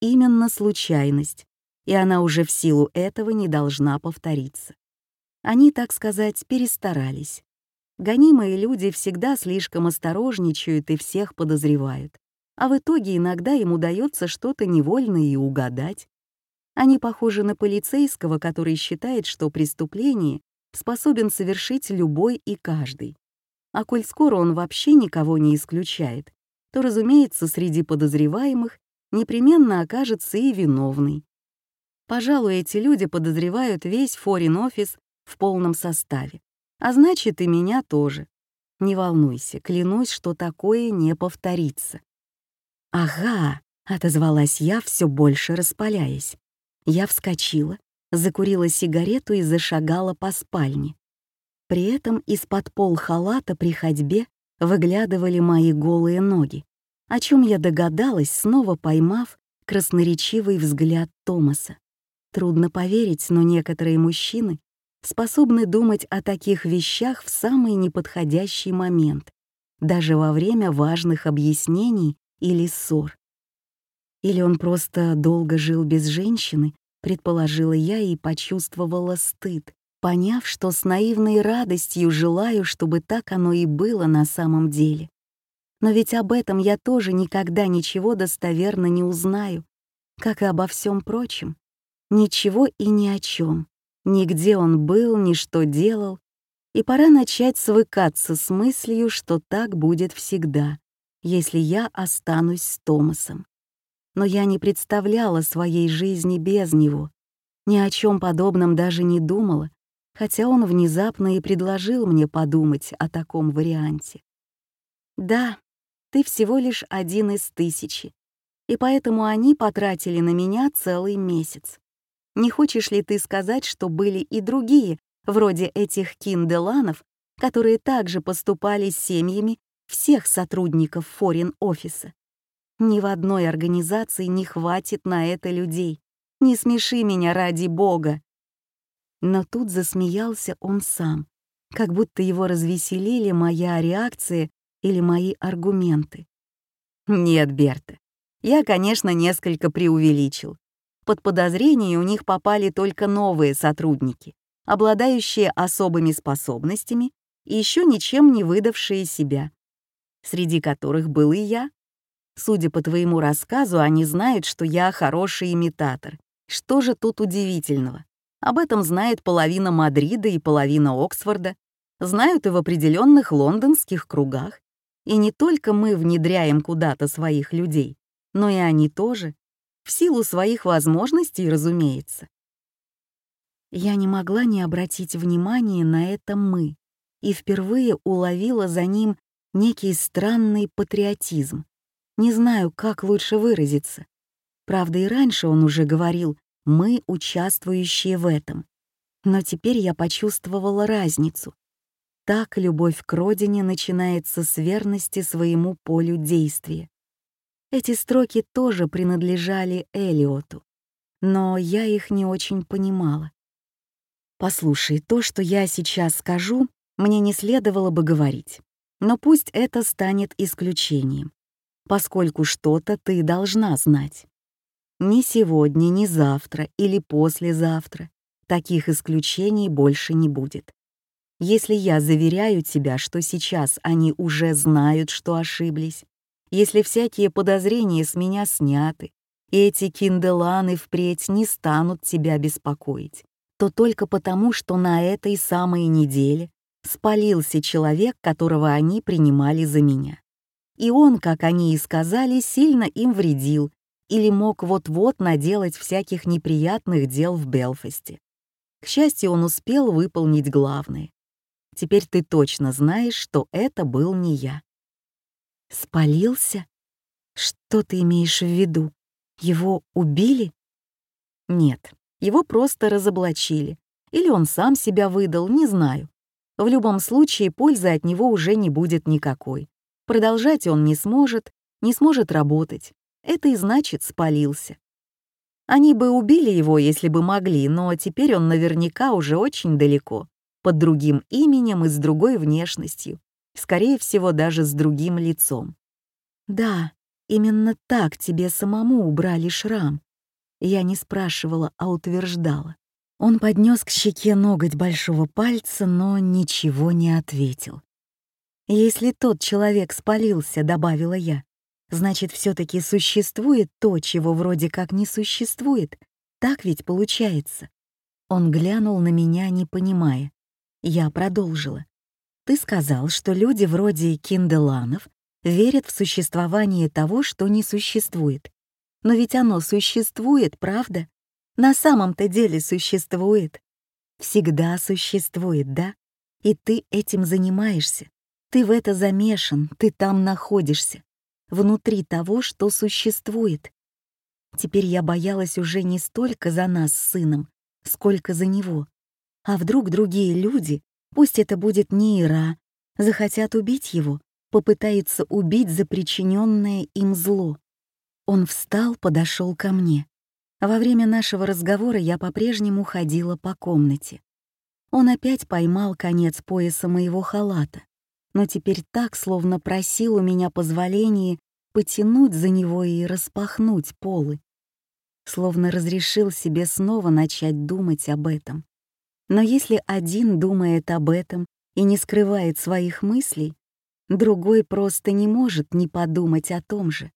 Именно случайность, и она уже в силу этого не должна повториться. Они, так сказать, перестарались. Гонимые люди всегда слишком осторожничают и всех подозревают, а в итоге иногда им удается что-то невольно и угадать. Они похожи на полицейского, который считает, что преступление способен совершить любой и каждый. А коль скоро он вообще никого не исключает, то, разумеется, среди подозреваемых непременно окажется и виновный. Пожалуй, эти люди подозревают весь форин-офис в полном составе, а значит и меня тоже. Не волнуйся, клянусь, что такое не повторится. «Ага», — отозвалась я, все больше распаляясь. Я вскочила, закурила сигарету и зашагала по спальне. При этом из-под пол халата при ходьбе выглядывали мои голые ноги, о чем я догадалась, снова поймав красноречивый взгляд Томаса. Трудно поверить, но некоторые мужчины способны думать о таких вещах в самый неподходящий момент, даже во время важных объяснений или ссор. Или он просто долго жил без женщины предположила я и почувствовала стыд, поняв, что с наивной радостью желаю, чтобы так оно и было на самом деле. Но ведь об этом я тоже никогда ничего достоверно не узнаю, как и обо всем прочем. Ничего и ни о чем, ни где он был, ни что делал. И пора начать свыкаться с мыслью, что так будет всегда, если я останусь с Томасом но я не представляла своей жизни без него, ни о чем подобном даже не думала, хотя он внезапно и предложил мне подумать о таком варианте. Да, ты всего лишь один из тысячи, и поэтому они потратили на меня целый месяц. Не хочешь ли ты сказать, что были и другие, вроде этих кинделанов, которые также поступали с семьями всех сотрудников форин-офиса? Ни в одной организации не хватит на это людей. Не смеши меня ради бога. Но тут засмеялся он сам, как будто его развеселили моя реакция или мои аргументы. Нет, Берта, я, конечно, несколько преувеличил. Под подозрение у них попали только новые сотрудники, обладающие особыми способностями и еще ничем не выдавшие себя, среди которых был и я. Судя по твоему рассказу, они знают, что я хороший имитатор. Что же тут удивительного? Об этом знает половина Мадрида и половина Оксфорда, знают и в определенных лондонских кругах. И не только мы внедряем куда-то своих людей, но и они тоже, в силу своих возможностей, разумеется. Я не могла не обратить внимания на это «мы» и впервые уловила за ним некий странный патриотизм. Не знаю, как лучше выразиться. Правда, и раньше он уже говорил «мы, участвующие в этом». Но теперь я почувствовала разницу. Так любовь к родине начинается с верности своему полю действия. Эти строки тоже принадлежали Элиоту, но я их не очень понимала. «Послушай, то, что я сейчас скажу, мне не следовало бы говорить, но пусть это станет исключением, поскольку что-то ты должна знать. Ни сегодня, ни завтра или послезавтра таких исключений больше не будет. Если я заверяю тебя, что сейчас они уже знают, что ошиблись, если всякие подозрения с меня сняты, и эти кинделаны впредь не станут тебя беспокоить, то только потому, что на этой самой неделе спалился человек, которого они принимали за меня. И он, как они и сказали, сильно им вредил или мог вот-вот наделать всяких неприятных дел в Белфасте. К счастью, он успел выполнить главное. Теперь ты точно знаешь, что это был не я. Спалился? Что ты имеешь в виду? Его убили? Нет, его просто разоблачили. Или он сам себя выдал, не знаю. В любом случае, пользы от него уже не будет никакой. Продолжать он не сможет, не сможет работать. Это и значит спалился. Они бы убили его, если бы могли, но теперь он наверняка уже очень далеко, под другим именем и с другой внешностью, скорее всего, даже с другим лицом. Да, именно так тебе самому убрали шрам. Я не спрашивала, а утверждала. Он поднес к щеке ноготь большого пальца, но ничего не ответил. «Если тот человек спалился», — добавила я, «значит, все таки существует то, чего вроде как не существует. Так ведь получается». Он глянул на меня, не понимая. Я продолжила. «Ты сказал, что люди вроде кинделанов верят в существование того, что не существует. Но ведь оно существует, правда? на самом-то деле существует. Всегда существует, да? И ты этим занимаешься. Ты в это замешан, ты там находишься, внутри того, что существует. Теперь я боялась уже не столько за нас с сыном, сколько за него. А вдруг другие люди, пусть это будет не Ира, захотят убить его, попытаются убить за причиненное им зло. Он встал, подошел ко мне. Во время нашего разговора я по-прежнему ходила по комнате. Он опять поймал конец пояса моего халата, но теперь так, словно просил у меня позволения потянуть за него и распахнуть полы. Словно разрешил себе снова начать думать об этом. Но если один думает об этом и не скрывает своих мыслей, другой просто не может не подумать о том же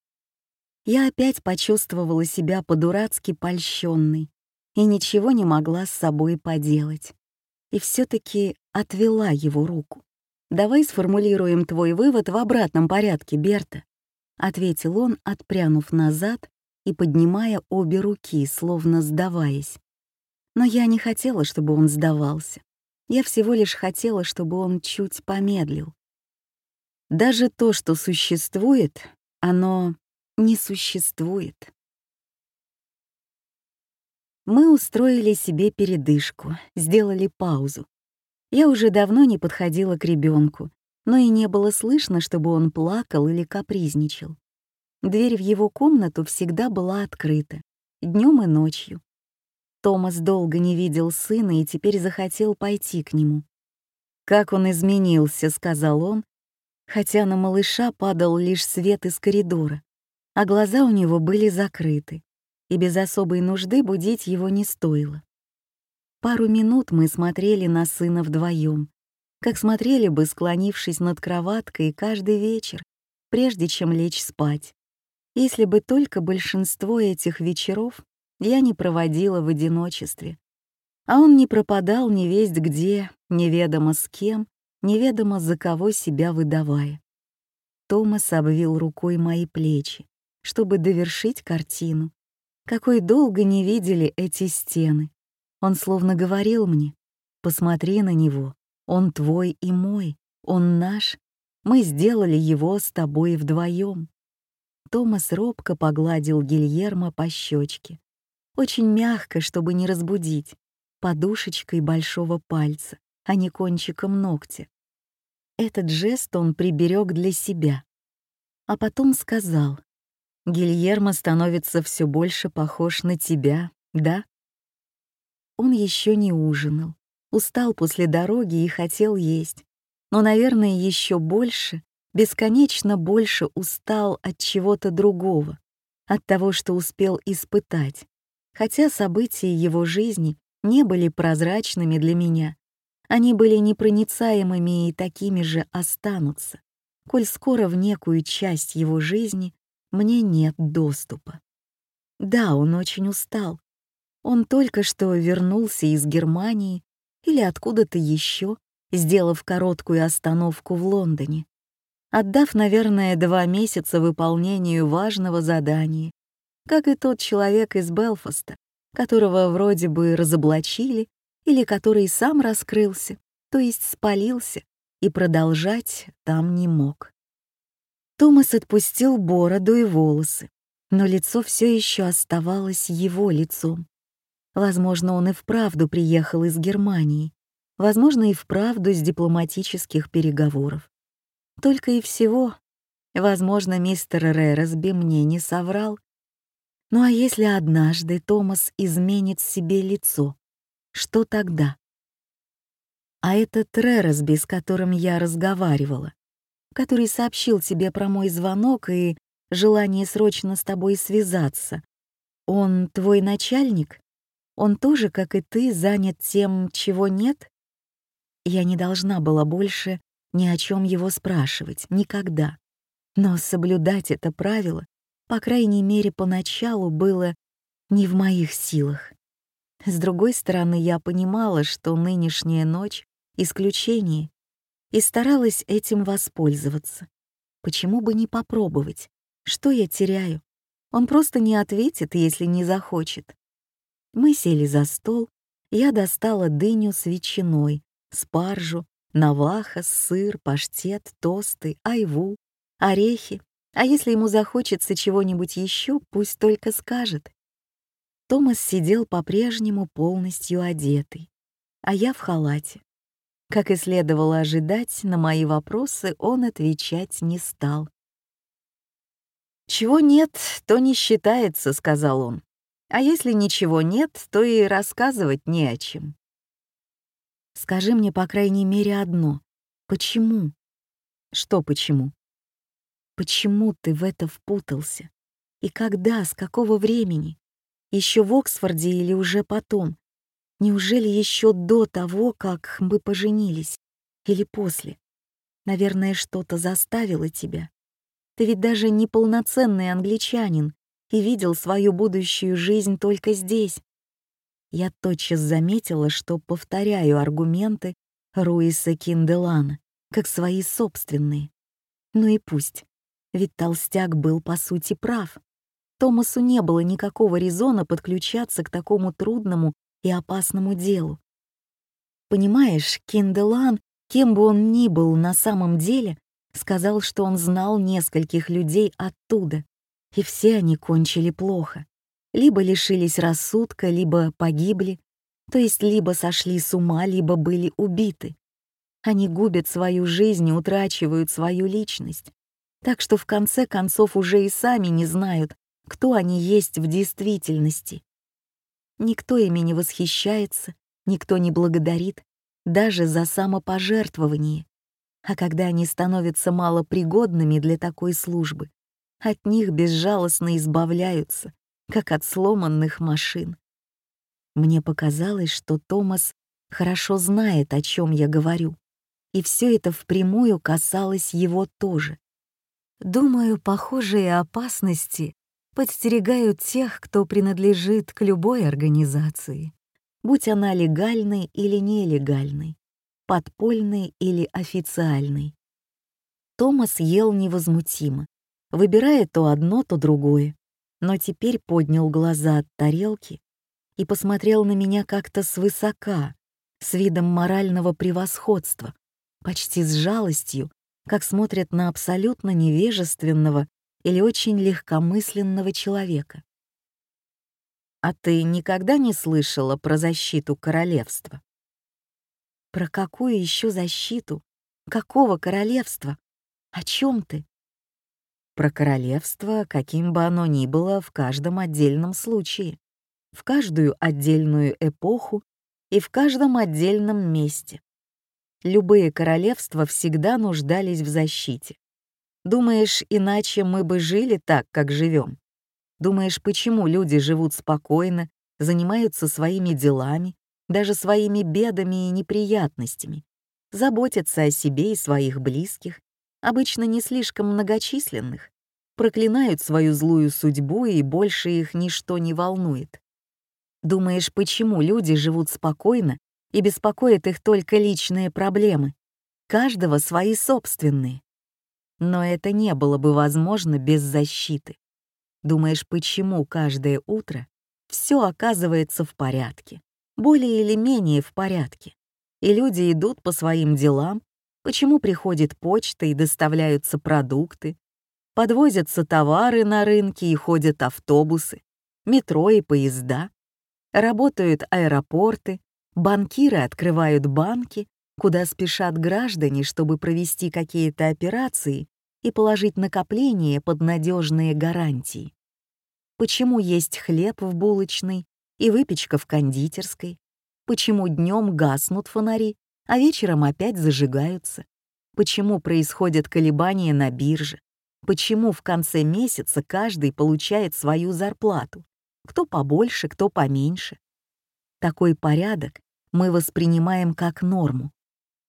я опять почувствовала себя по-дурацки польщенной и ничего не могла с собой поделать. И все таки отвела его руку. «Давай сформулируем твой вывод в обратном порядке, Берта», — ответил он, отпрянув назад и поднимая обе руки, словно сдаваясь. Но я не хотела, чтобы он сдавался. Я всего лишь хотела, чтобы он чуть помедлил. Даже то, что существует, оно не существует. Мы устроили себе передышку, сделали паузу. Я уже давно не подходила к ребенку, но и не было слышно, чтобы он плакал или капризничал. Дверь в его комнату всегда была открыта, днем и ночью. Томас долго не видел сына и теперь захотел пойти к нему. «Как он изменился», — сказал он, хотя на малыша падал лишь свет из коридора, а глаза у него были закрыты, и без особой нужды будить его не стоило. Пару минут мы смотрели на сына вдвоем, как смотрели бы, склонившись над кроваткой каждый вечер, прежде чем лечь спать. Если бы только большинство этих вечеров я не проводила в одиночестве. А он не пропадал ни весть где, неведомо с кем, неведомо за кого себя выдавая. Томас обвил рукой мои плечи, чтобы довершить картину. Какой долго не видели эти стены. Он словно говорил мне, посмотри на него, он твой и мой, он наш, мы сделали его с тобой вдвоем. Томас робко погладил Гильермо по щечке. Очень мягко, чтобы не разбудить, подушечкой большого пальца, а не кончиком ногтя. Этот жест он приберег для себя. А потом сказал, «Гильермо становится все больше похож на тебя, да?» Он еще не ужинал, устал после дороги и хотел есть, но, наверное, еще больше, бесконечно больше устал от чего-то другого, от того, что успел испытать, хотя события его жизни не были прозрачными для меня, они были непроницаемыми и такими же останутся, коль скоро в некую часть его жизни мне нет доступа. Да, он очень устал. Он только что вернулся из Германии или откуда-то еще, сделав короткую остановку в Лондоне, отдав, наверное, два месяца выполнению важного задания, как и тот человек из Белфаста, которого вроде бы разоблачили или который сам раскрылся, то есть спалился, и продолжать там не мог. Томас отпустил бороду и волосы, но лицо все еще оставалось его лицом. Возможно, он и вправду приехал из Германии, возможно, и вправду с дипломатических переговоров. Только и всего. Возможно, мистер Рересби мне не соврал. Ну а если однажды Томас изменит себе лицо, что тогда? А этот Рересби, с которым я разговаривала, который сообщил тебе про мой звонок и желание срочно с тобой связаться, он твой начальник? Он тоже, как и ты, занят тем, чего нет? Я не должна была больше ни о чем его спрашивать, никогда. Но соблюдать это правило, по крайней мере, поначалу было не в моих силах. С другой стороны, я понимала, что нынешняя ночь — исключение, и старалась этим воспользоваться. Почему бы не попробовать? Что я теряю? Он просто не ответит, если не захочет. Мы сели за стол, я достала дыню с ветчиной, спаржу, наваха, сыр, паштет, тосты, айву, орехи. А если ему захочется чего-нибудь еще, пусть только скажет. Томас сидел по-прежнему полностью одетый, а я в халате. Как и следовало ожидать, на мои вопросы он отвечать не стал. «Чего нет, то не считается», — сказал он. «А если ничего нет, то и рассказывать не о чем». Скажи мне, по крайней мере, одно. Почему? Что почему? Почему ты в это впутался? И когда, с какого времени? Еще в Оксфорде или уже потом? Неужели еще до того, как мы поженились? Или после? Наверное, что-то заставило тебя. Ты ведь даже не полноценный англичанин и видел свою будущую жизнь только здесь. Я тотчас заметила, что повторяю аргументы Руиса Кинделана, как свои собственные. Ну и пусть, ведь толстяк был по сути прав. Томасу не было никакого резона подключаться к такому трудному и опасному делу. Понимаешь, Кинделан, кем бы он ни был на самом деле, сказал, что он знал нескольких людей оттуда, и все они кончили плохо либо лишились рассудка, либо погибли, то есть либо сошли с ума, либо были убиты. Они губят свою жизнь и утрачивают свою личность, так что в конце концов уже и сами не знают, кто они есть в действительности. Никто ими не восхищается, никто не благодарит, даже за самопожертвование. А когда они становятся малопригодными для такой службы, от них безжалостно избавляются, как от сломанных машин. Мне показалось, что Томас хорошо знает, о чем я говорю, и все это впрямую касалось его тоже. Думаю, похожие опасности подстерегают тех, кто принадлежит к любой организации, будь она легальной или нелегальной, подпольной или официальной. Томас ел невозмутимо, выбирая то одно, то другое, но теперь поднял глаза от тарелки и посмотрел на меня как-то свысока, с видом морального превосходства, почти с жалостью, как смотрят на абсолютно невежественного или очень легкомысленного человека. «А ты никогда не слышала про защиту королевства?» «Про какую еще защиту? Какого королевства? О чем ты?» «Про королевство, каким бы оно ни было в каждом отдельном случае, в каждую отдельную эпоху и в каждом отдельном месте. Любые королевства всегда нуждались в защите. Думаешь, иначе мы бы жили так, как живем? Думаешь, почему люди живут спокойно, занимаются своими делами, даже своими бедами и неприятностями, заботятся о себе и своих близких, обычно не слишком многочисленных, проклинают свою злую судьбу и больше их ничто не волнует. Думаешь, почему люди живут спокойно и беспокоят их только личные проблемы? Каждого свои собственные. Но это не было бы возможно без защиты. Думаешь, почему каждое утро все оказывается в порядке, более или менее в порядке, и люди идут по своим делам, почему приходит почта и доставляются продукты, подвозятся товары на рынке и ходят автобусы, метро и поезда, Работают аэропорты, банкиры открывают банки, куда спешат граждане, чтобы провести какие-то операции и положить накопления под надежные гарантии. Почему есть хлеб в булочной и выпечка в кондитерской? Почему днем гаснут фонари, а вечером опять зажигаются? Почему происходят колебания на бирже? Почему в конце месяца каждый получает свою зарплату? кто побольше, кто поменьше. Такой порядок мы воспринимаем как норму,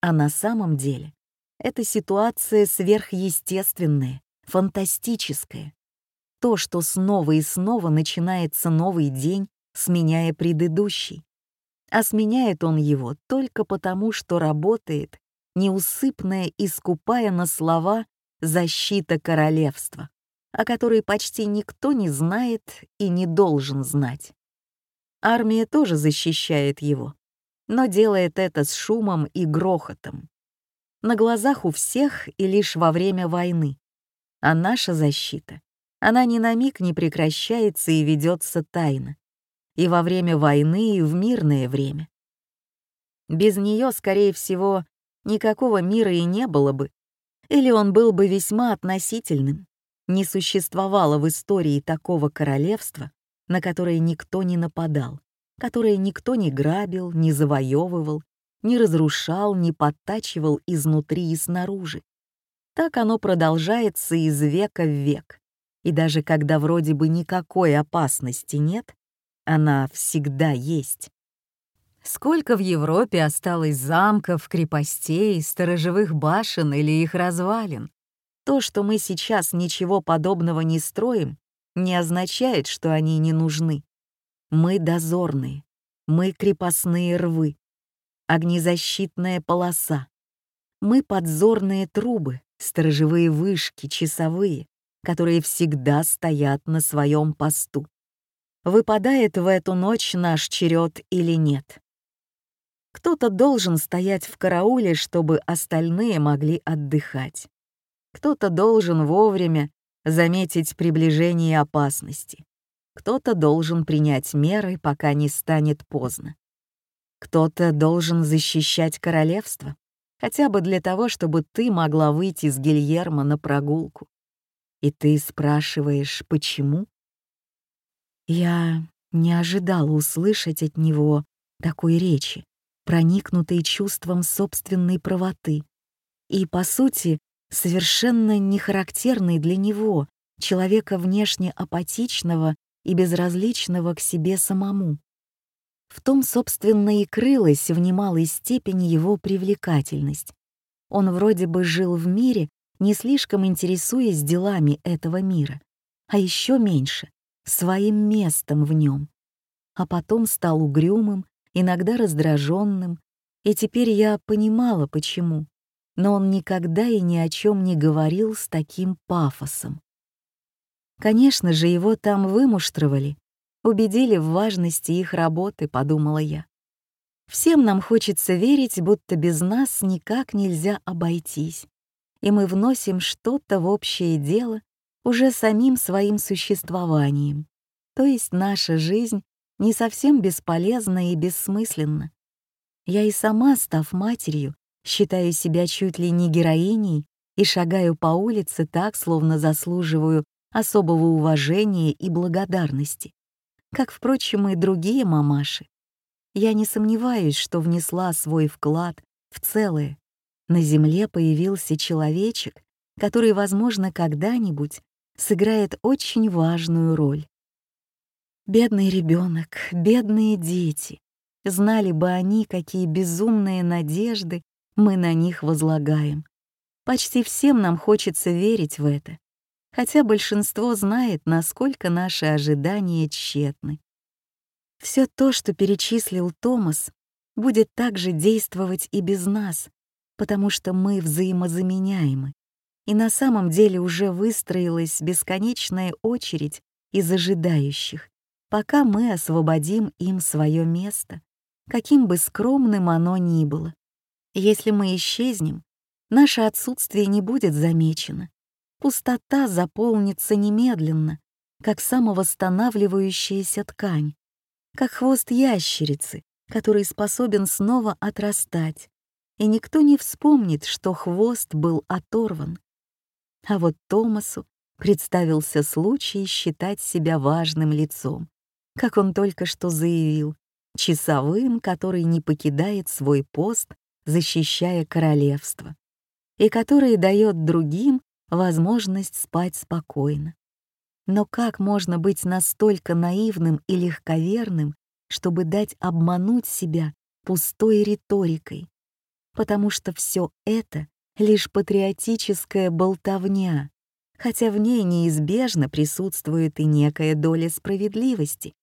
а на самом деле это ситуация сверхъестественная, фантастическая. То, что снова и снова начинается новый день, сменяя предыдущий. А сменяет он его только потому, что работает, неусыпная и скупая на слова защита королевства о которой почти никто не знает и не должен знать. Армия тоже защищает его, но делает это с шумом и грохотом. На глазах у всех и лишь во время войны. А наша защита, она ни на миг не прекращается и ведется тайно. И во время войны, и в мирное время. Без нее, скорее всего, никакого мира и не было бы, или он был бы весьма относительным. Не существовало в истории такого королевства, на которое никто не нападал, которое никто не грабил, не завоевывал, не разрушал, не подтачивал изнутри и снаружи. Так оно продолжается из века в век. И даже когда вроде бы никакой опасности нет, она всегда есть. Сколько в Европе осталось замков, крепостей, сторожевых башен или их развалин? То, что мы сейчас ничего подобного не строим, не означает, что они не нужны. Мы дозорные, мы крепостные рвы, огнезащитная полоса. Мы подзорные трубы, сторожевые вышки, часовые, которые всегда стоят на своем посту. Выпадает в эту ночь наш черед или нет. Кто-то должен стоять в карауле, чтобы остальные могли отдыхать. Кто-то должен вовремя заметить приближение опасности. Кто-то должен принять меры, пока не станет поздно. Кто-то должен защищать королевство, хотя бы для того, чтобы ты могла выйти с Гильермо на прогулку. И ты спрашиваешь, почему? Я не ожидала услышать от него такой речи. проникнутый чувством собственной правоты и, по сути, совершенно не характерный для него, человека внешне апатичного и безразличного к себе самому. В том, собственно, и крылась в немалой степени его привлекательность. Он вроде бы жил в мире, не слишком интересуясь делами этого мира, а еще меньше — своим местом в нем. А потом стал угрюмым, иногда раздраженным, и теперь я понимала, почему. Но он никогда и ни о чем не говорил с таким пафосом. Конечно же, его там вымуштровали, убедили в важности их работы, подумала я. Всем нам хочется верить, будто без нас никак нельзя обойтись, и мы вносим что-то в общее дело уже самим своим существованием. То есть наша жизнь не совсем бесполезна и бессмысленна. Я и сама, став матерью, считаю себя чуть ли не героиней и шагаю по улице так, словно заслуживаю особого уважения и благодарности, как, впрочем, и другие мамаши. Я не сомневаюсь, что внесла свой вклад в целое. На Земле появился человечек, который, возможно, когда-нибудь сыграет очень важную роль. Бедный ребенок, бедные дети. Знали бы они, какие безумные надежды мы на них возлагаем. Почти всем нам хочется верить в это, хотя большинство знает, насколько наши ожидания тщетны. Все то, что перечислил Томас, будет также действовать и без нас, потому что мы взаимозаменяемы. И на самом деле уже выстроилась бесконечная очередь из ожидающих, пока мы освободим им свое место, каким бы скромным оно ни было. Если мы исчезнем, наше отсутствие не будет замечено. Пустота заполнится немедленно, как самовосстанавливающаяся ткань, как хвост ящерицы, который способен снова отрастать, и никто не вспомнит, что хвост был оторван. А вот Томасу представился случай считать себя важным лицом, как он только что заявил, часовым, который не покидает свой пост, защищая королевство, и который дает другим возможность спать спокойно. Но как можно быть настолько наивным и легковерным, чтобы дать обмануть себя пустой риторикой? Потому что все это — лишь патриотическая болтовня, хотя в ней неизбежно присутствует и некая доля справедливости,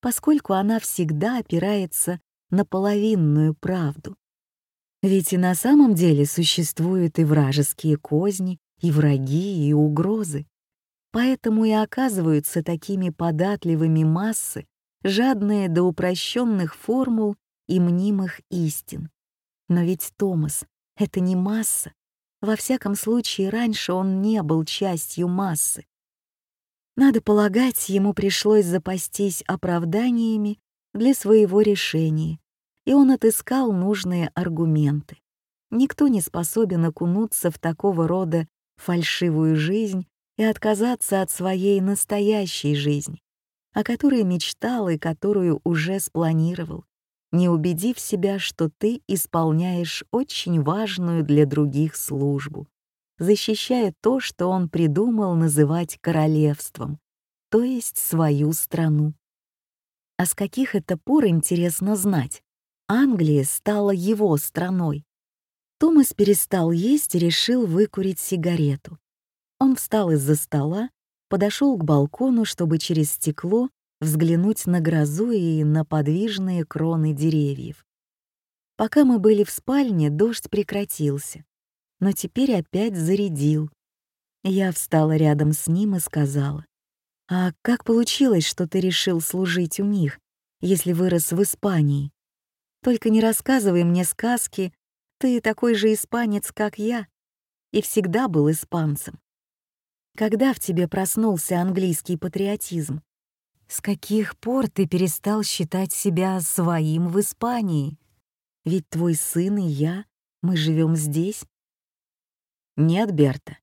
поскольку она всегда опирается на половинную правду. Ведь и на самом деле существуют и вражеские козни, и враги, и угрозы. Поэтому и оказываются такими податливыми массы, жадные до упрощенных формул и мнимых истин. Но ведь Томас — это не масса. Во всяком случае, раньше он не был частью массы. Надо полагать, ему пришлось запастись оправданиями для своего решения, и он отыскал нужные аргументы. Никто не способен окунуться в такого рода фальшивую жизнь и отказаться от своей настоящей жизни, о которой мечтал и которую уже спланировал, не убедив себя, что ты исполняешь очень важную для других службу защищая то, что он придумал называть королевством, то есть свою страну. А с каких это пор интересно знать? Англия стала его страной. Томас перестал есть и решил выкурить сигарету. Он встал из-за стола, подошел к балкону, чтобы через стекло взглянуть на грозу и на подвижные кроны деревьев. Пока мы были в спальне, дождь прекратился но теперь опять зарядил. Я встала рядом с ним и сказала, «А как получилось, что ты решил служить у них, если вырос в Испании? Только не рассказывай мне сказки, ты такой же испанец, как я, и всегда был испанцем. Когда в тебе проснулся английский патриотизм? С каких пор ты перестал считать себя своим в Испании? Ведь твой сын и я, мы живем здесь, «Нет, Берта,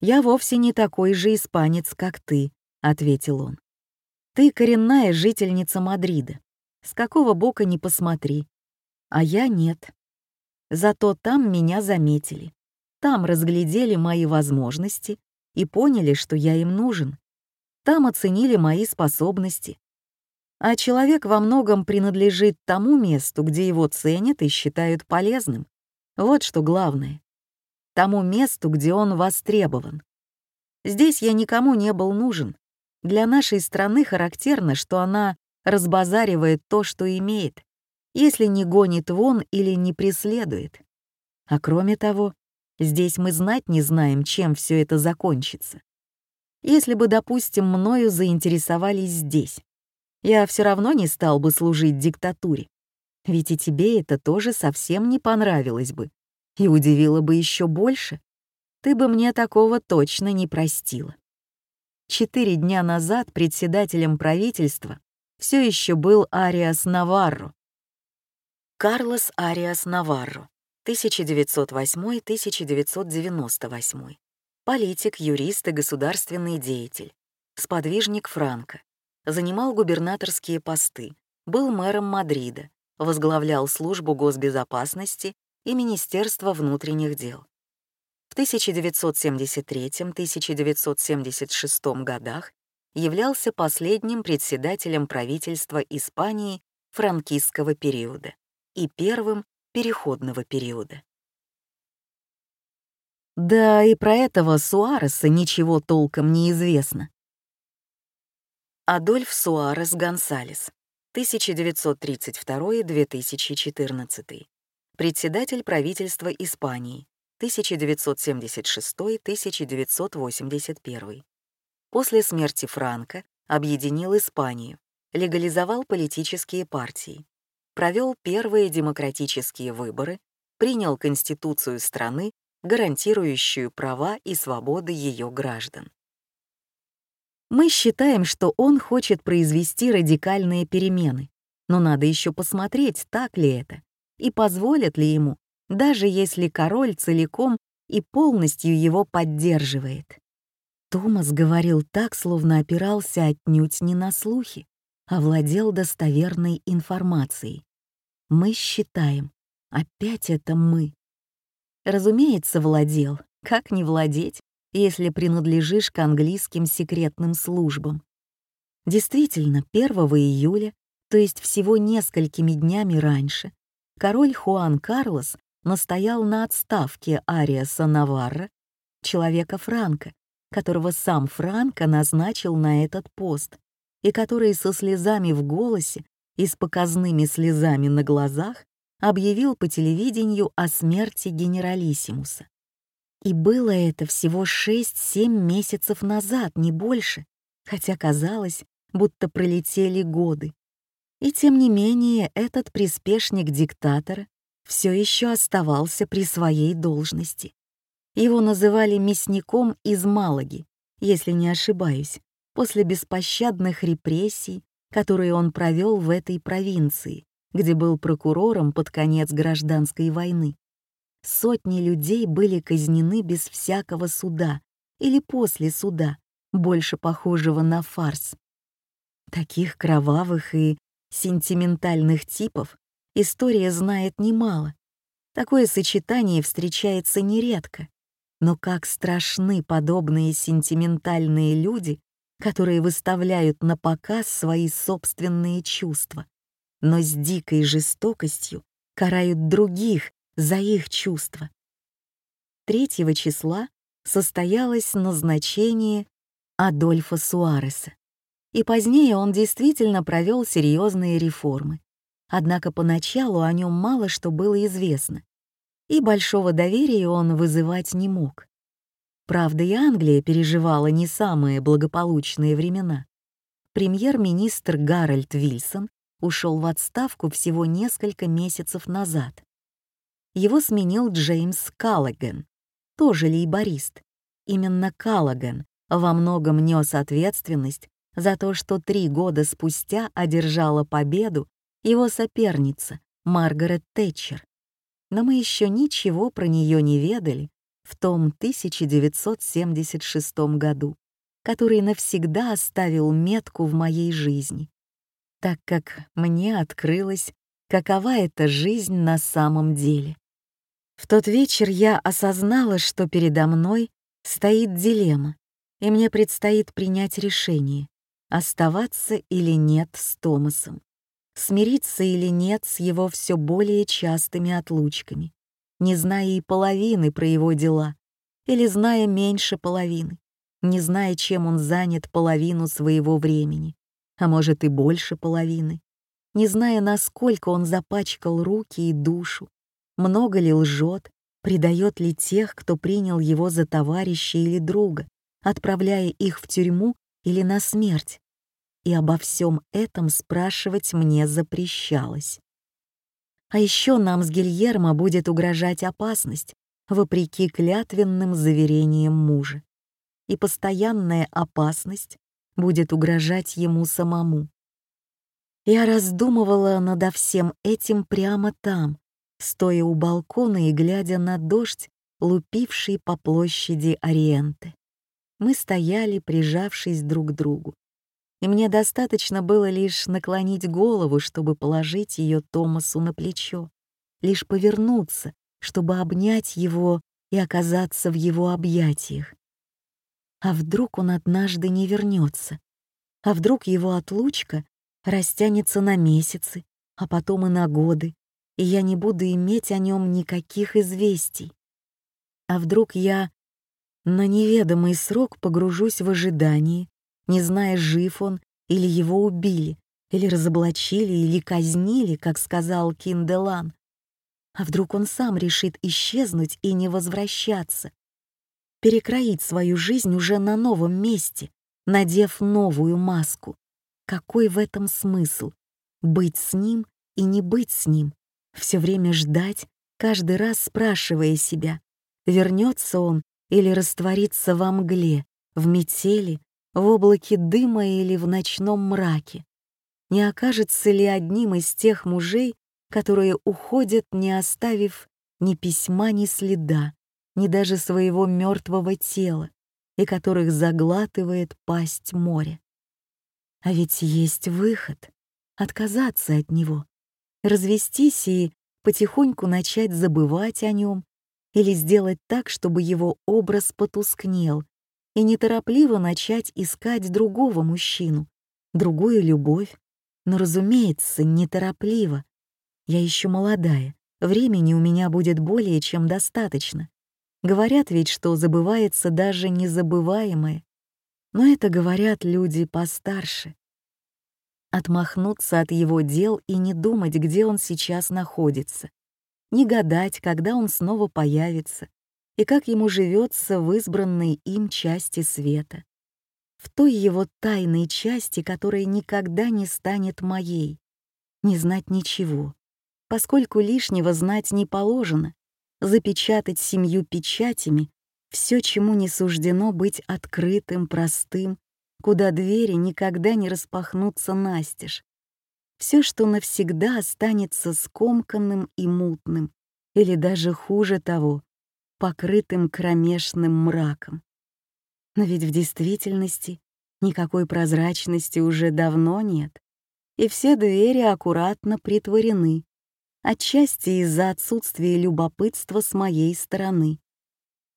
я вовсе не такой же испанец, как ты», — ответил он. «Ты коренная жительница Мадрида. С какого бока ни посмотри. А я нет. Зато там меня заметили. Там разглядели мои возможности и поняли, что я им нужен. Там оценили мои способности. А человек во многом принадлежит тому месту, где его ценят и считают полезным. Вот что главное. Тому месту, где он востребован. Здесь я никому не был нужен. Для нашей страны характерно, что она разбазаривает то, что имеет, если не гонит вон или не преследует. А кроме того, здесь мы знать не знаем, чем все это закончится. Если бы, допустим, мною заинтересовались здесь, я все равно не стал бы служить диктатуре. Ведь и тебе это тоже совсем не понравилось бы. И удивило бы еще больше. Ты бы мне такого точно не простила. Четыре дня назад председателем правительства все еще был Ариас Наварро. Карлос Ариас Наварро, 1908-1998. Политик, юрист и государственный деятель. Сподвижник Франко. Занимал губернаторские посты, был мэром Мадрида, возглавлял службу госбезопасности и Министерство внутренних дел. В 1973-1976 годах являлся последним председателем правительства Испании франкистского периода и первым переходного периода. Да и про этого Суареса ничего толком не известно. Адольф Суарес Гонсалес, 1932-2014, председатель правительства Испании, 1976-1981. После смерти Франко объединил Испанию, легализовал политические партии, провел первые демократические выборы, принял конституцию страны гарантирующую права и свободы ее граждан. Мы считаем, что он хочет произвести радикальные перемены, но надо еще посмотреть, так ли это, и позволят ли ему, даже если король целиком и полностью его поддерживает. Томас говорил так, словно опирался отнюдь не на слухи, а владел достоверной информацией. Мы считаем, опять это мы, Разумеется, владел. Как не владеть, если принадлежишь к английским секретным службам? Действительно, 1 июля, то есть всего несколькими днями раньше, король Хуан Карлос настоял на отставке Ариаса Наварра, человека Франка, которого сам Франко назначил на этот пост, и который со слезами в голосе и с показными слезами на глазах объявил по телевидению о смерти генералиссимуса. И было это всего 6-7 месяцев назад, не больше, хотя казалось, будто пролетели годы. И тем не менее этот приспешник диктатора все еще оставался при своей должности. Его называли мясником из Малаги, если не ошибаюсь, после беспощадных репрессий, которые он провел в этой провинции, где был прокурором под конец гражданской войны. Сотни людей были казнены без всякого суда или после суда, больше похожего на фарс. Таких кровавых и сентиментальных типов история знает немало. Такое сочетание встречается нередко. Но как страшны подобные сентиментальные люди, которые выставляют на показ свои собственные чувства но с дикой жестокостью карают других за их чувства. Третьего числа состоялось назначение Адольфа Суареса, и позднее он действительно провел серьезные реформы. Однако поначалу о нем мало что было известно, и большого доверия он вызывать не мог. Правда, и Англия переживала не самые благополучные времена. Премьер-министр Гарольд Вильсон ушел в отставку всего несколько месяцев назад. Его сменил Джеймс Каллаген, тоже лейборист. Именно Каллаген во многом нес ответственность за то, что три года спустя одержала победу его соперница Маргарет Тэтчер. Но мы еще ничего про нее не ведали в том 1976 году, который навсегда оставил метку в моей жизни так как мне открылось, какова эта жизнь на самом деле. В тот вечер я осознала, что передо мной стоит дилемма, и мне предстоит принять решение, оставаться или нет с Томасом, смириться или нет с его все более частыми отлучками, не зная и половины про его дела, или зная меньше половины, не зная, чем он занят половину своего времени, а может и больше половины, не зная, насколько он запачкал руки и душу, много ли лжет, предает ли тех, кто принял его за товарища или друга, отправляя их в тюрьму или на смерть. И обо всем этом спрашивать мне запрещалось. А еще нам с Гильермо будет угрожать опасность, вопреки клятвенным заверениям мужа. И постоянная опасность будет угрожать ему самому. Я раздумывала надо всем этим прямо там, стоя у балкона и глядя на дождь, лупивший по площади Ориенты. Мы стояли, прижавшись друг к другу. И мне достаточно было лишь наклонить голову, чтобы положить ее Томасу на плечо, лишь повернуться, чтобы обнять его и оказаться в его объятиях. А вдруг он однажды не вернется? А вдруг его отлучка растянется на месяцы, а потом и на годы, и я не буду иметь о нем никаких известий. А вдруг я на неведомый срок погружусь в ожидании, не зная, жив он или его убили, или разоблачили, или казнили, как сказал Кинделан. А вдруг он сам решит исчезнуть и не возвращаться, перекроить свою жизнь уже на новом месте, надев новую маску. Какой в этом смысл? Быть с ним и не быть с ним, все время ждать, каждый раз спрашивая себя, вернется он или растворится во мгле, в метели, в облаке дыма или в ночном мраке. Не окажется ли одним из тех мужей, которые уходят, не оставив ни письма, ни следа, ни даже своего мертвого тела, и которых заглатывает пасть моря? А ведь есть выход — отказаться от него, развестись и потихоньку начать забывать о нем или сделать так, чтобы его образ потускнел, и неторопливо начать искать другого мужчину, другую любовь, но, разумеется, неторопливо. Я еще молодая, времени у меня будет более чем достаточно. Говорят ведь, что забывается даже незабываемое но это говорят люди постарше. Отмахнуться от его дел и не думать, где он сейчас находится. Не гадать, когда он снова появится и как ему живется в избранной им части света. В той его тайной части, которая никогда не станет моей. Не знать ничего, поскольку лишнего знать не положено, запечатать семью печатями все, чему не суждено быть открытым, простым, куда двери никогда не распахнутся настежь. Все, что навсегда останется скомканным и мутным, или даже хуже того, покрытым кромешным мраком. Но ведь в действительности никакой прозрачности уже давно нет, и все двери аккуратно притворены, отчасти из-за отсутствия любопытства с моей стороны.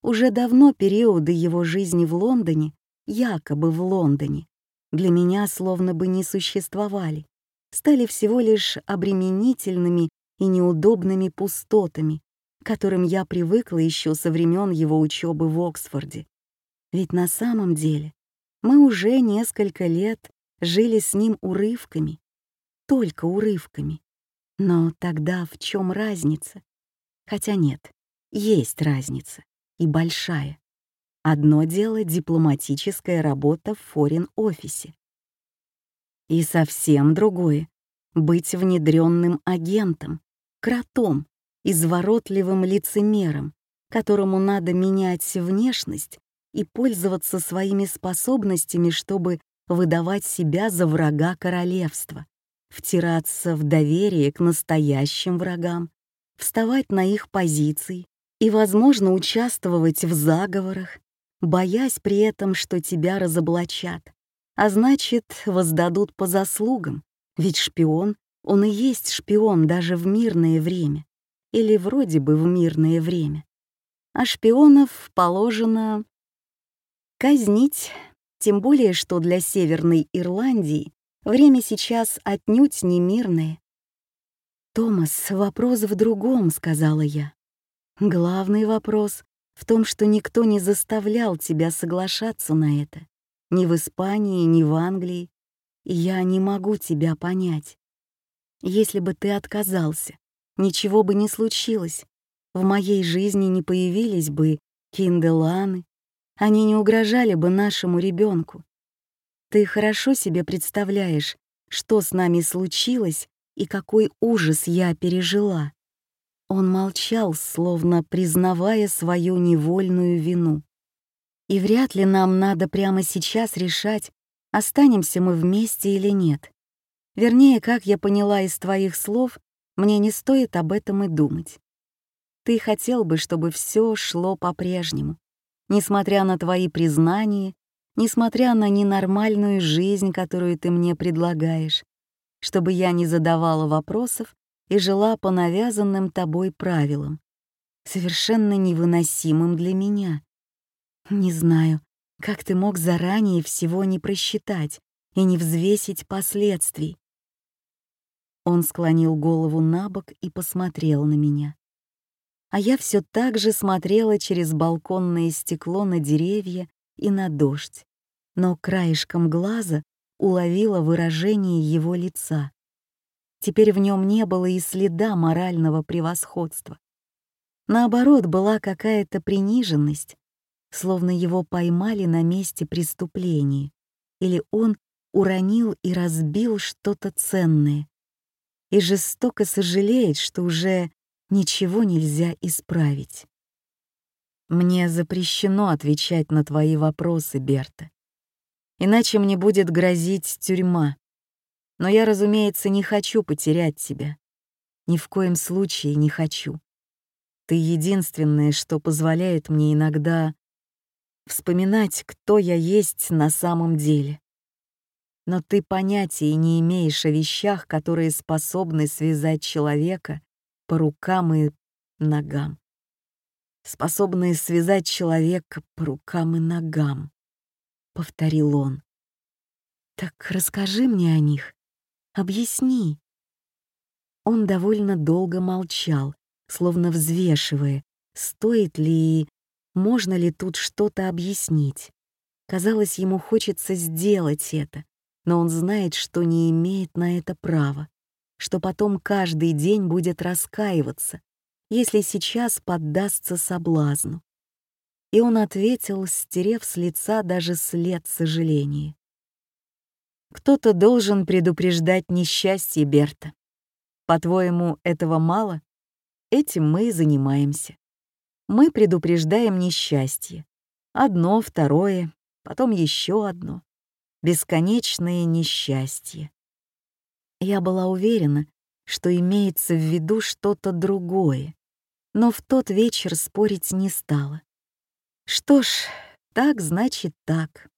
Уже давно периоды его жизни в Лондоне, якобы в Лондоне, для меня словно бы не существовали, стали всего лишь обременительными и неудобными пустотами, которым я привыкла еще со времен его учебы в Оксфорде. Ведь на самом деле мы уже несколько лет жили с ним урывками, только урывками. Но тогда в чем разница? Хотя нет, есть разница и большая. Одно дело — дипломатическая работа в форин-офисе. И совсем другое — быть внедренным агентом, кротом, изворотливым лицемером, которому надо менять внешность и пользоваться своими способностями, чтобы выдавать себя за врага королевства, втираться в доверие к настоящим врагам, вставать на их позиции, и, возможно, участвовать в заговорах, боясь при этом, что тебя разоблачат, а значит, воздадут по заслугам, ведь шпион Он и есть шпион даже в мирное время. Или вроде бы в мирное время. А шпионов положено казнить, тем более что для Северной Ирландии время сейчас отнюдь не мирное. «Томас, вопрос в другом», — сказала я. «Главный вопрос в том, что никто не заставлял тебя соглашаться на это. Ни в Испании, ни в Англии. Я не могу тебя понять. Если бы ты отказался, ничего бы не случилось. В моей жизни не появились бы кинделаны. Они не угрожали бы нашему ребенку. Ты хорошо себе представляешь, что с нами случилось и какой ужас я пережила. Он молчал, словно признавая свою невольную вину. И вряд ли нам надо прямо сейчас решать, останемся мы вместе или нет. Вернее, как я поняла из твоих слов, мне не стоит об этом и думать. Ты хотел бы, чтобы все шло по-прежнему, несмотря на твои признания, несмотря на ненормальную жизнь, которую ты мне предлагаешь, чтобы я не задавала вопросов и жила по навязанным тобой правилам, совершенно невыносимым для меня. Не знаю, как ты мог заранее всего не просчитать и не взвесить последствий. Он склонил голову на бок и посмотрел на меня. А я все так же смотрела через балконное стекло на деревья и на дождь, но краешком глаза уловила выражение его лица. Теперь в нем не было и следа морального превосходства. Наоборот, была какая-то приниженность, словно его поймали на месте преступления, или он уронил и разбил что-то ценное, и жестоко сожалеет, что уже ничего нельзя исправить. Мне запрещено отвечать на твои вопросы, Берта. Иначе мне будет грозить тюрьма. Но я, разумеется, не хочу потерять тебя. Ни в коем случае не хочу. Ты единственное, что позволяет мне иногда вспоминать, кто я есть на самом деле. Но ты понятия не имеешь о вещах, которые способны связать человека по рукам и ногам. Способные связать человека по рукам и ногам, — повторил он. Так расскажи мне о них, Объясни». Он довольно долго молчал, словно взвешивая, стоит ли можно ли тут что-то объяснить. Казалось, ему хочется сделать это, но он знает, что не имеет на это права, что потом каждый день будет раскаиваться, если сейчас поддастся соблазну. И он ответил, стерев с лица даже след сожаления. Кто-то должен предупреждать несчастье Берта. По-твоему, этого мало? Этим мы и занимаемся. Мы предупреждаем несчастье. Одно, второе, потом еще одно. Бесконечное несчастье. Я была уверена, что имеется в виду что-то другое, но в тот вечер спорить не стала. Что ж, так значит так.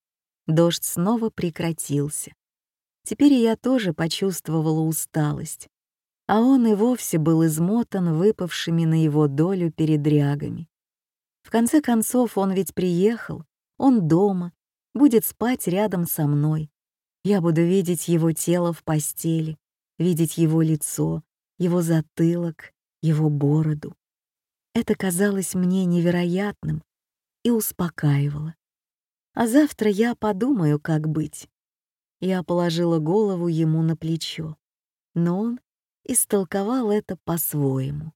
Дождь снова прекратился. Теперь я тоже почувствовала усталость, а он и вовсе был измотан выпавшими на его долю передрягами. В конце концов, он ведь приехал, он дома, будет спать рядом со мной. Я буду видеть его тело в постели, видеть его лицо, его затылок, его бороду. Это казалось мне невероятным и успокаивало. А завтра я подумаю, как быть. Я положила голову ему на плечо, но он истолковал это по-своему.